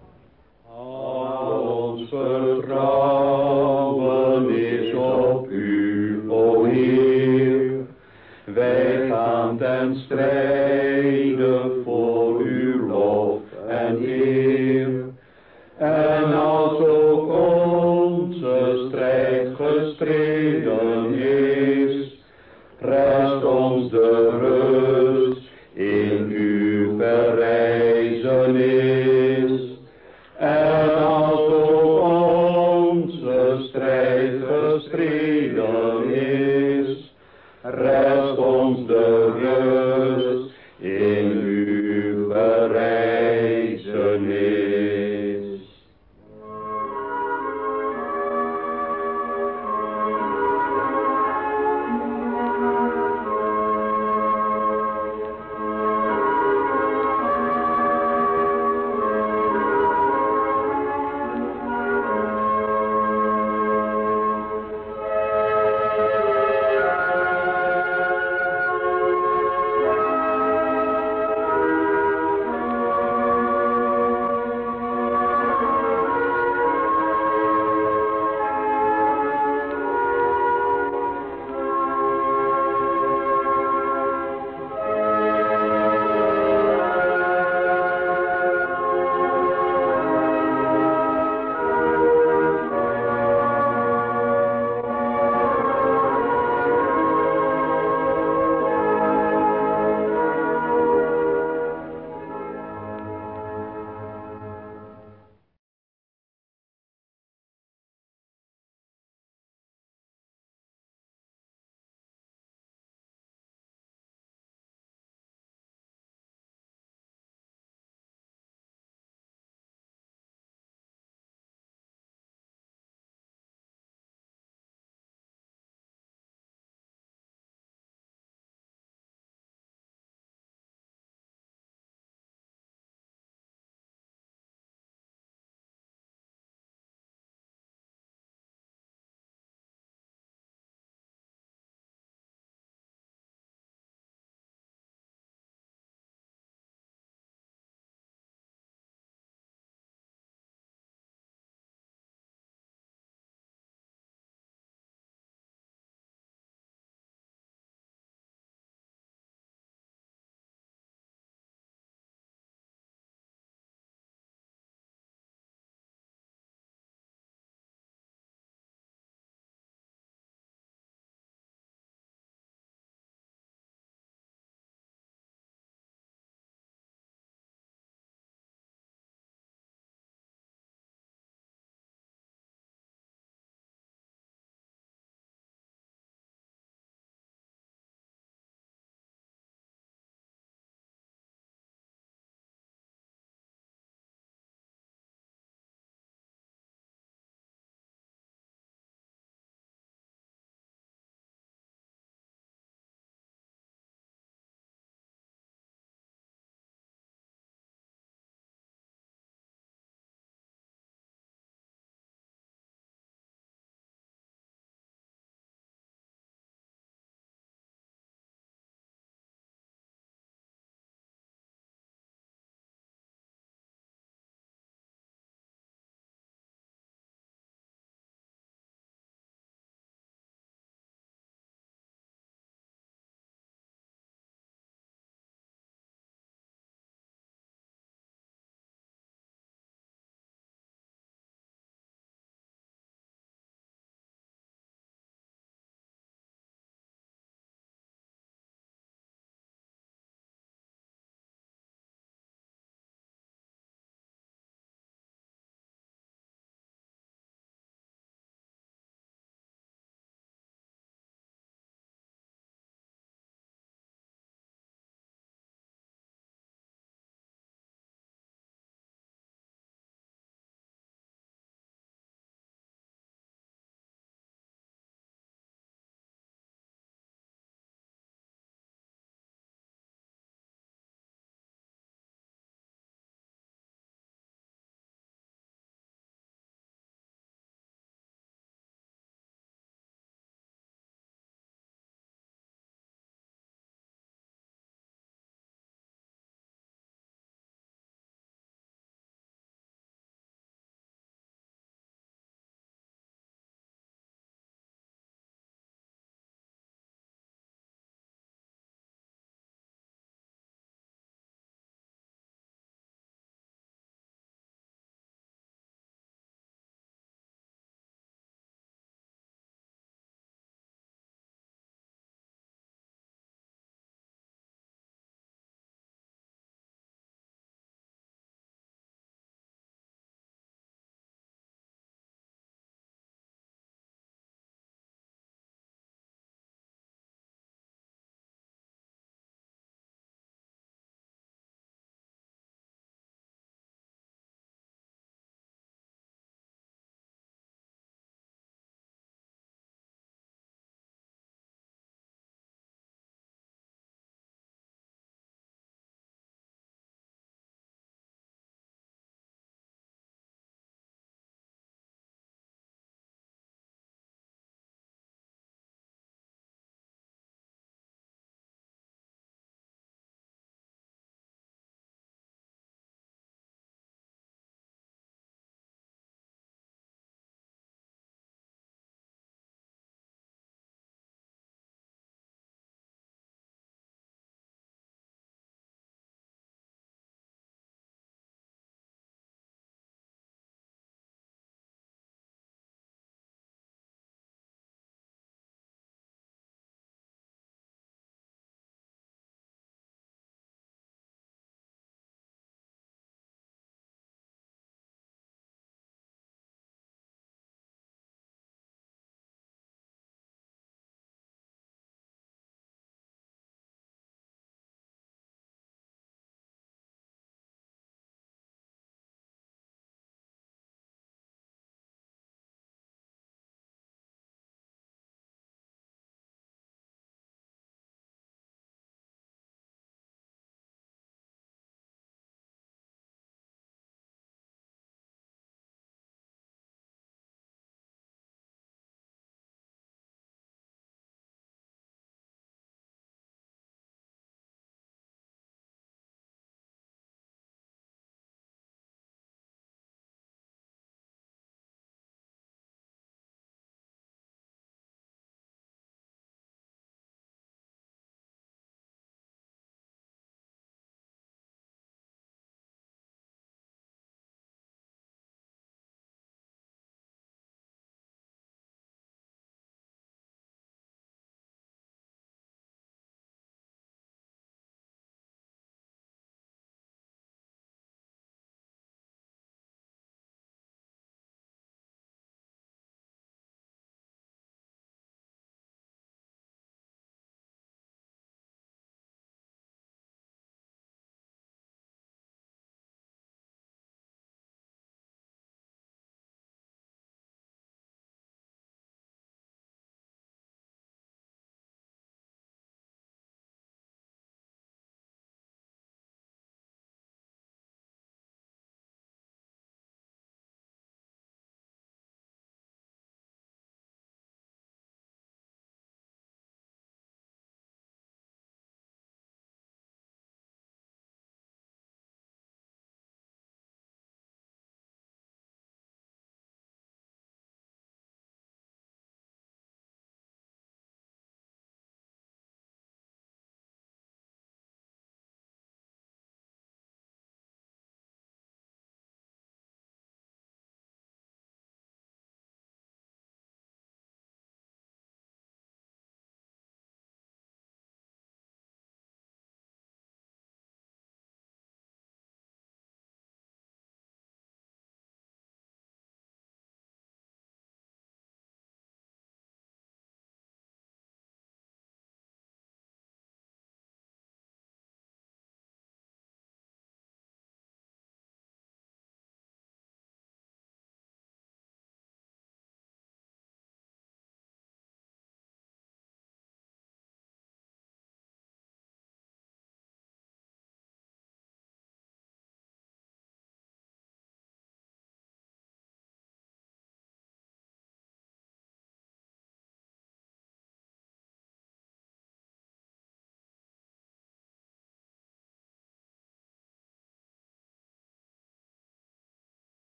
Al ons vertrouwen is op U, O Heer. We gaan ten strijde voor Uw lof en eer. En als ook onze strijd gestreden.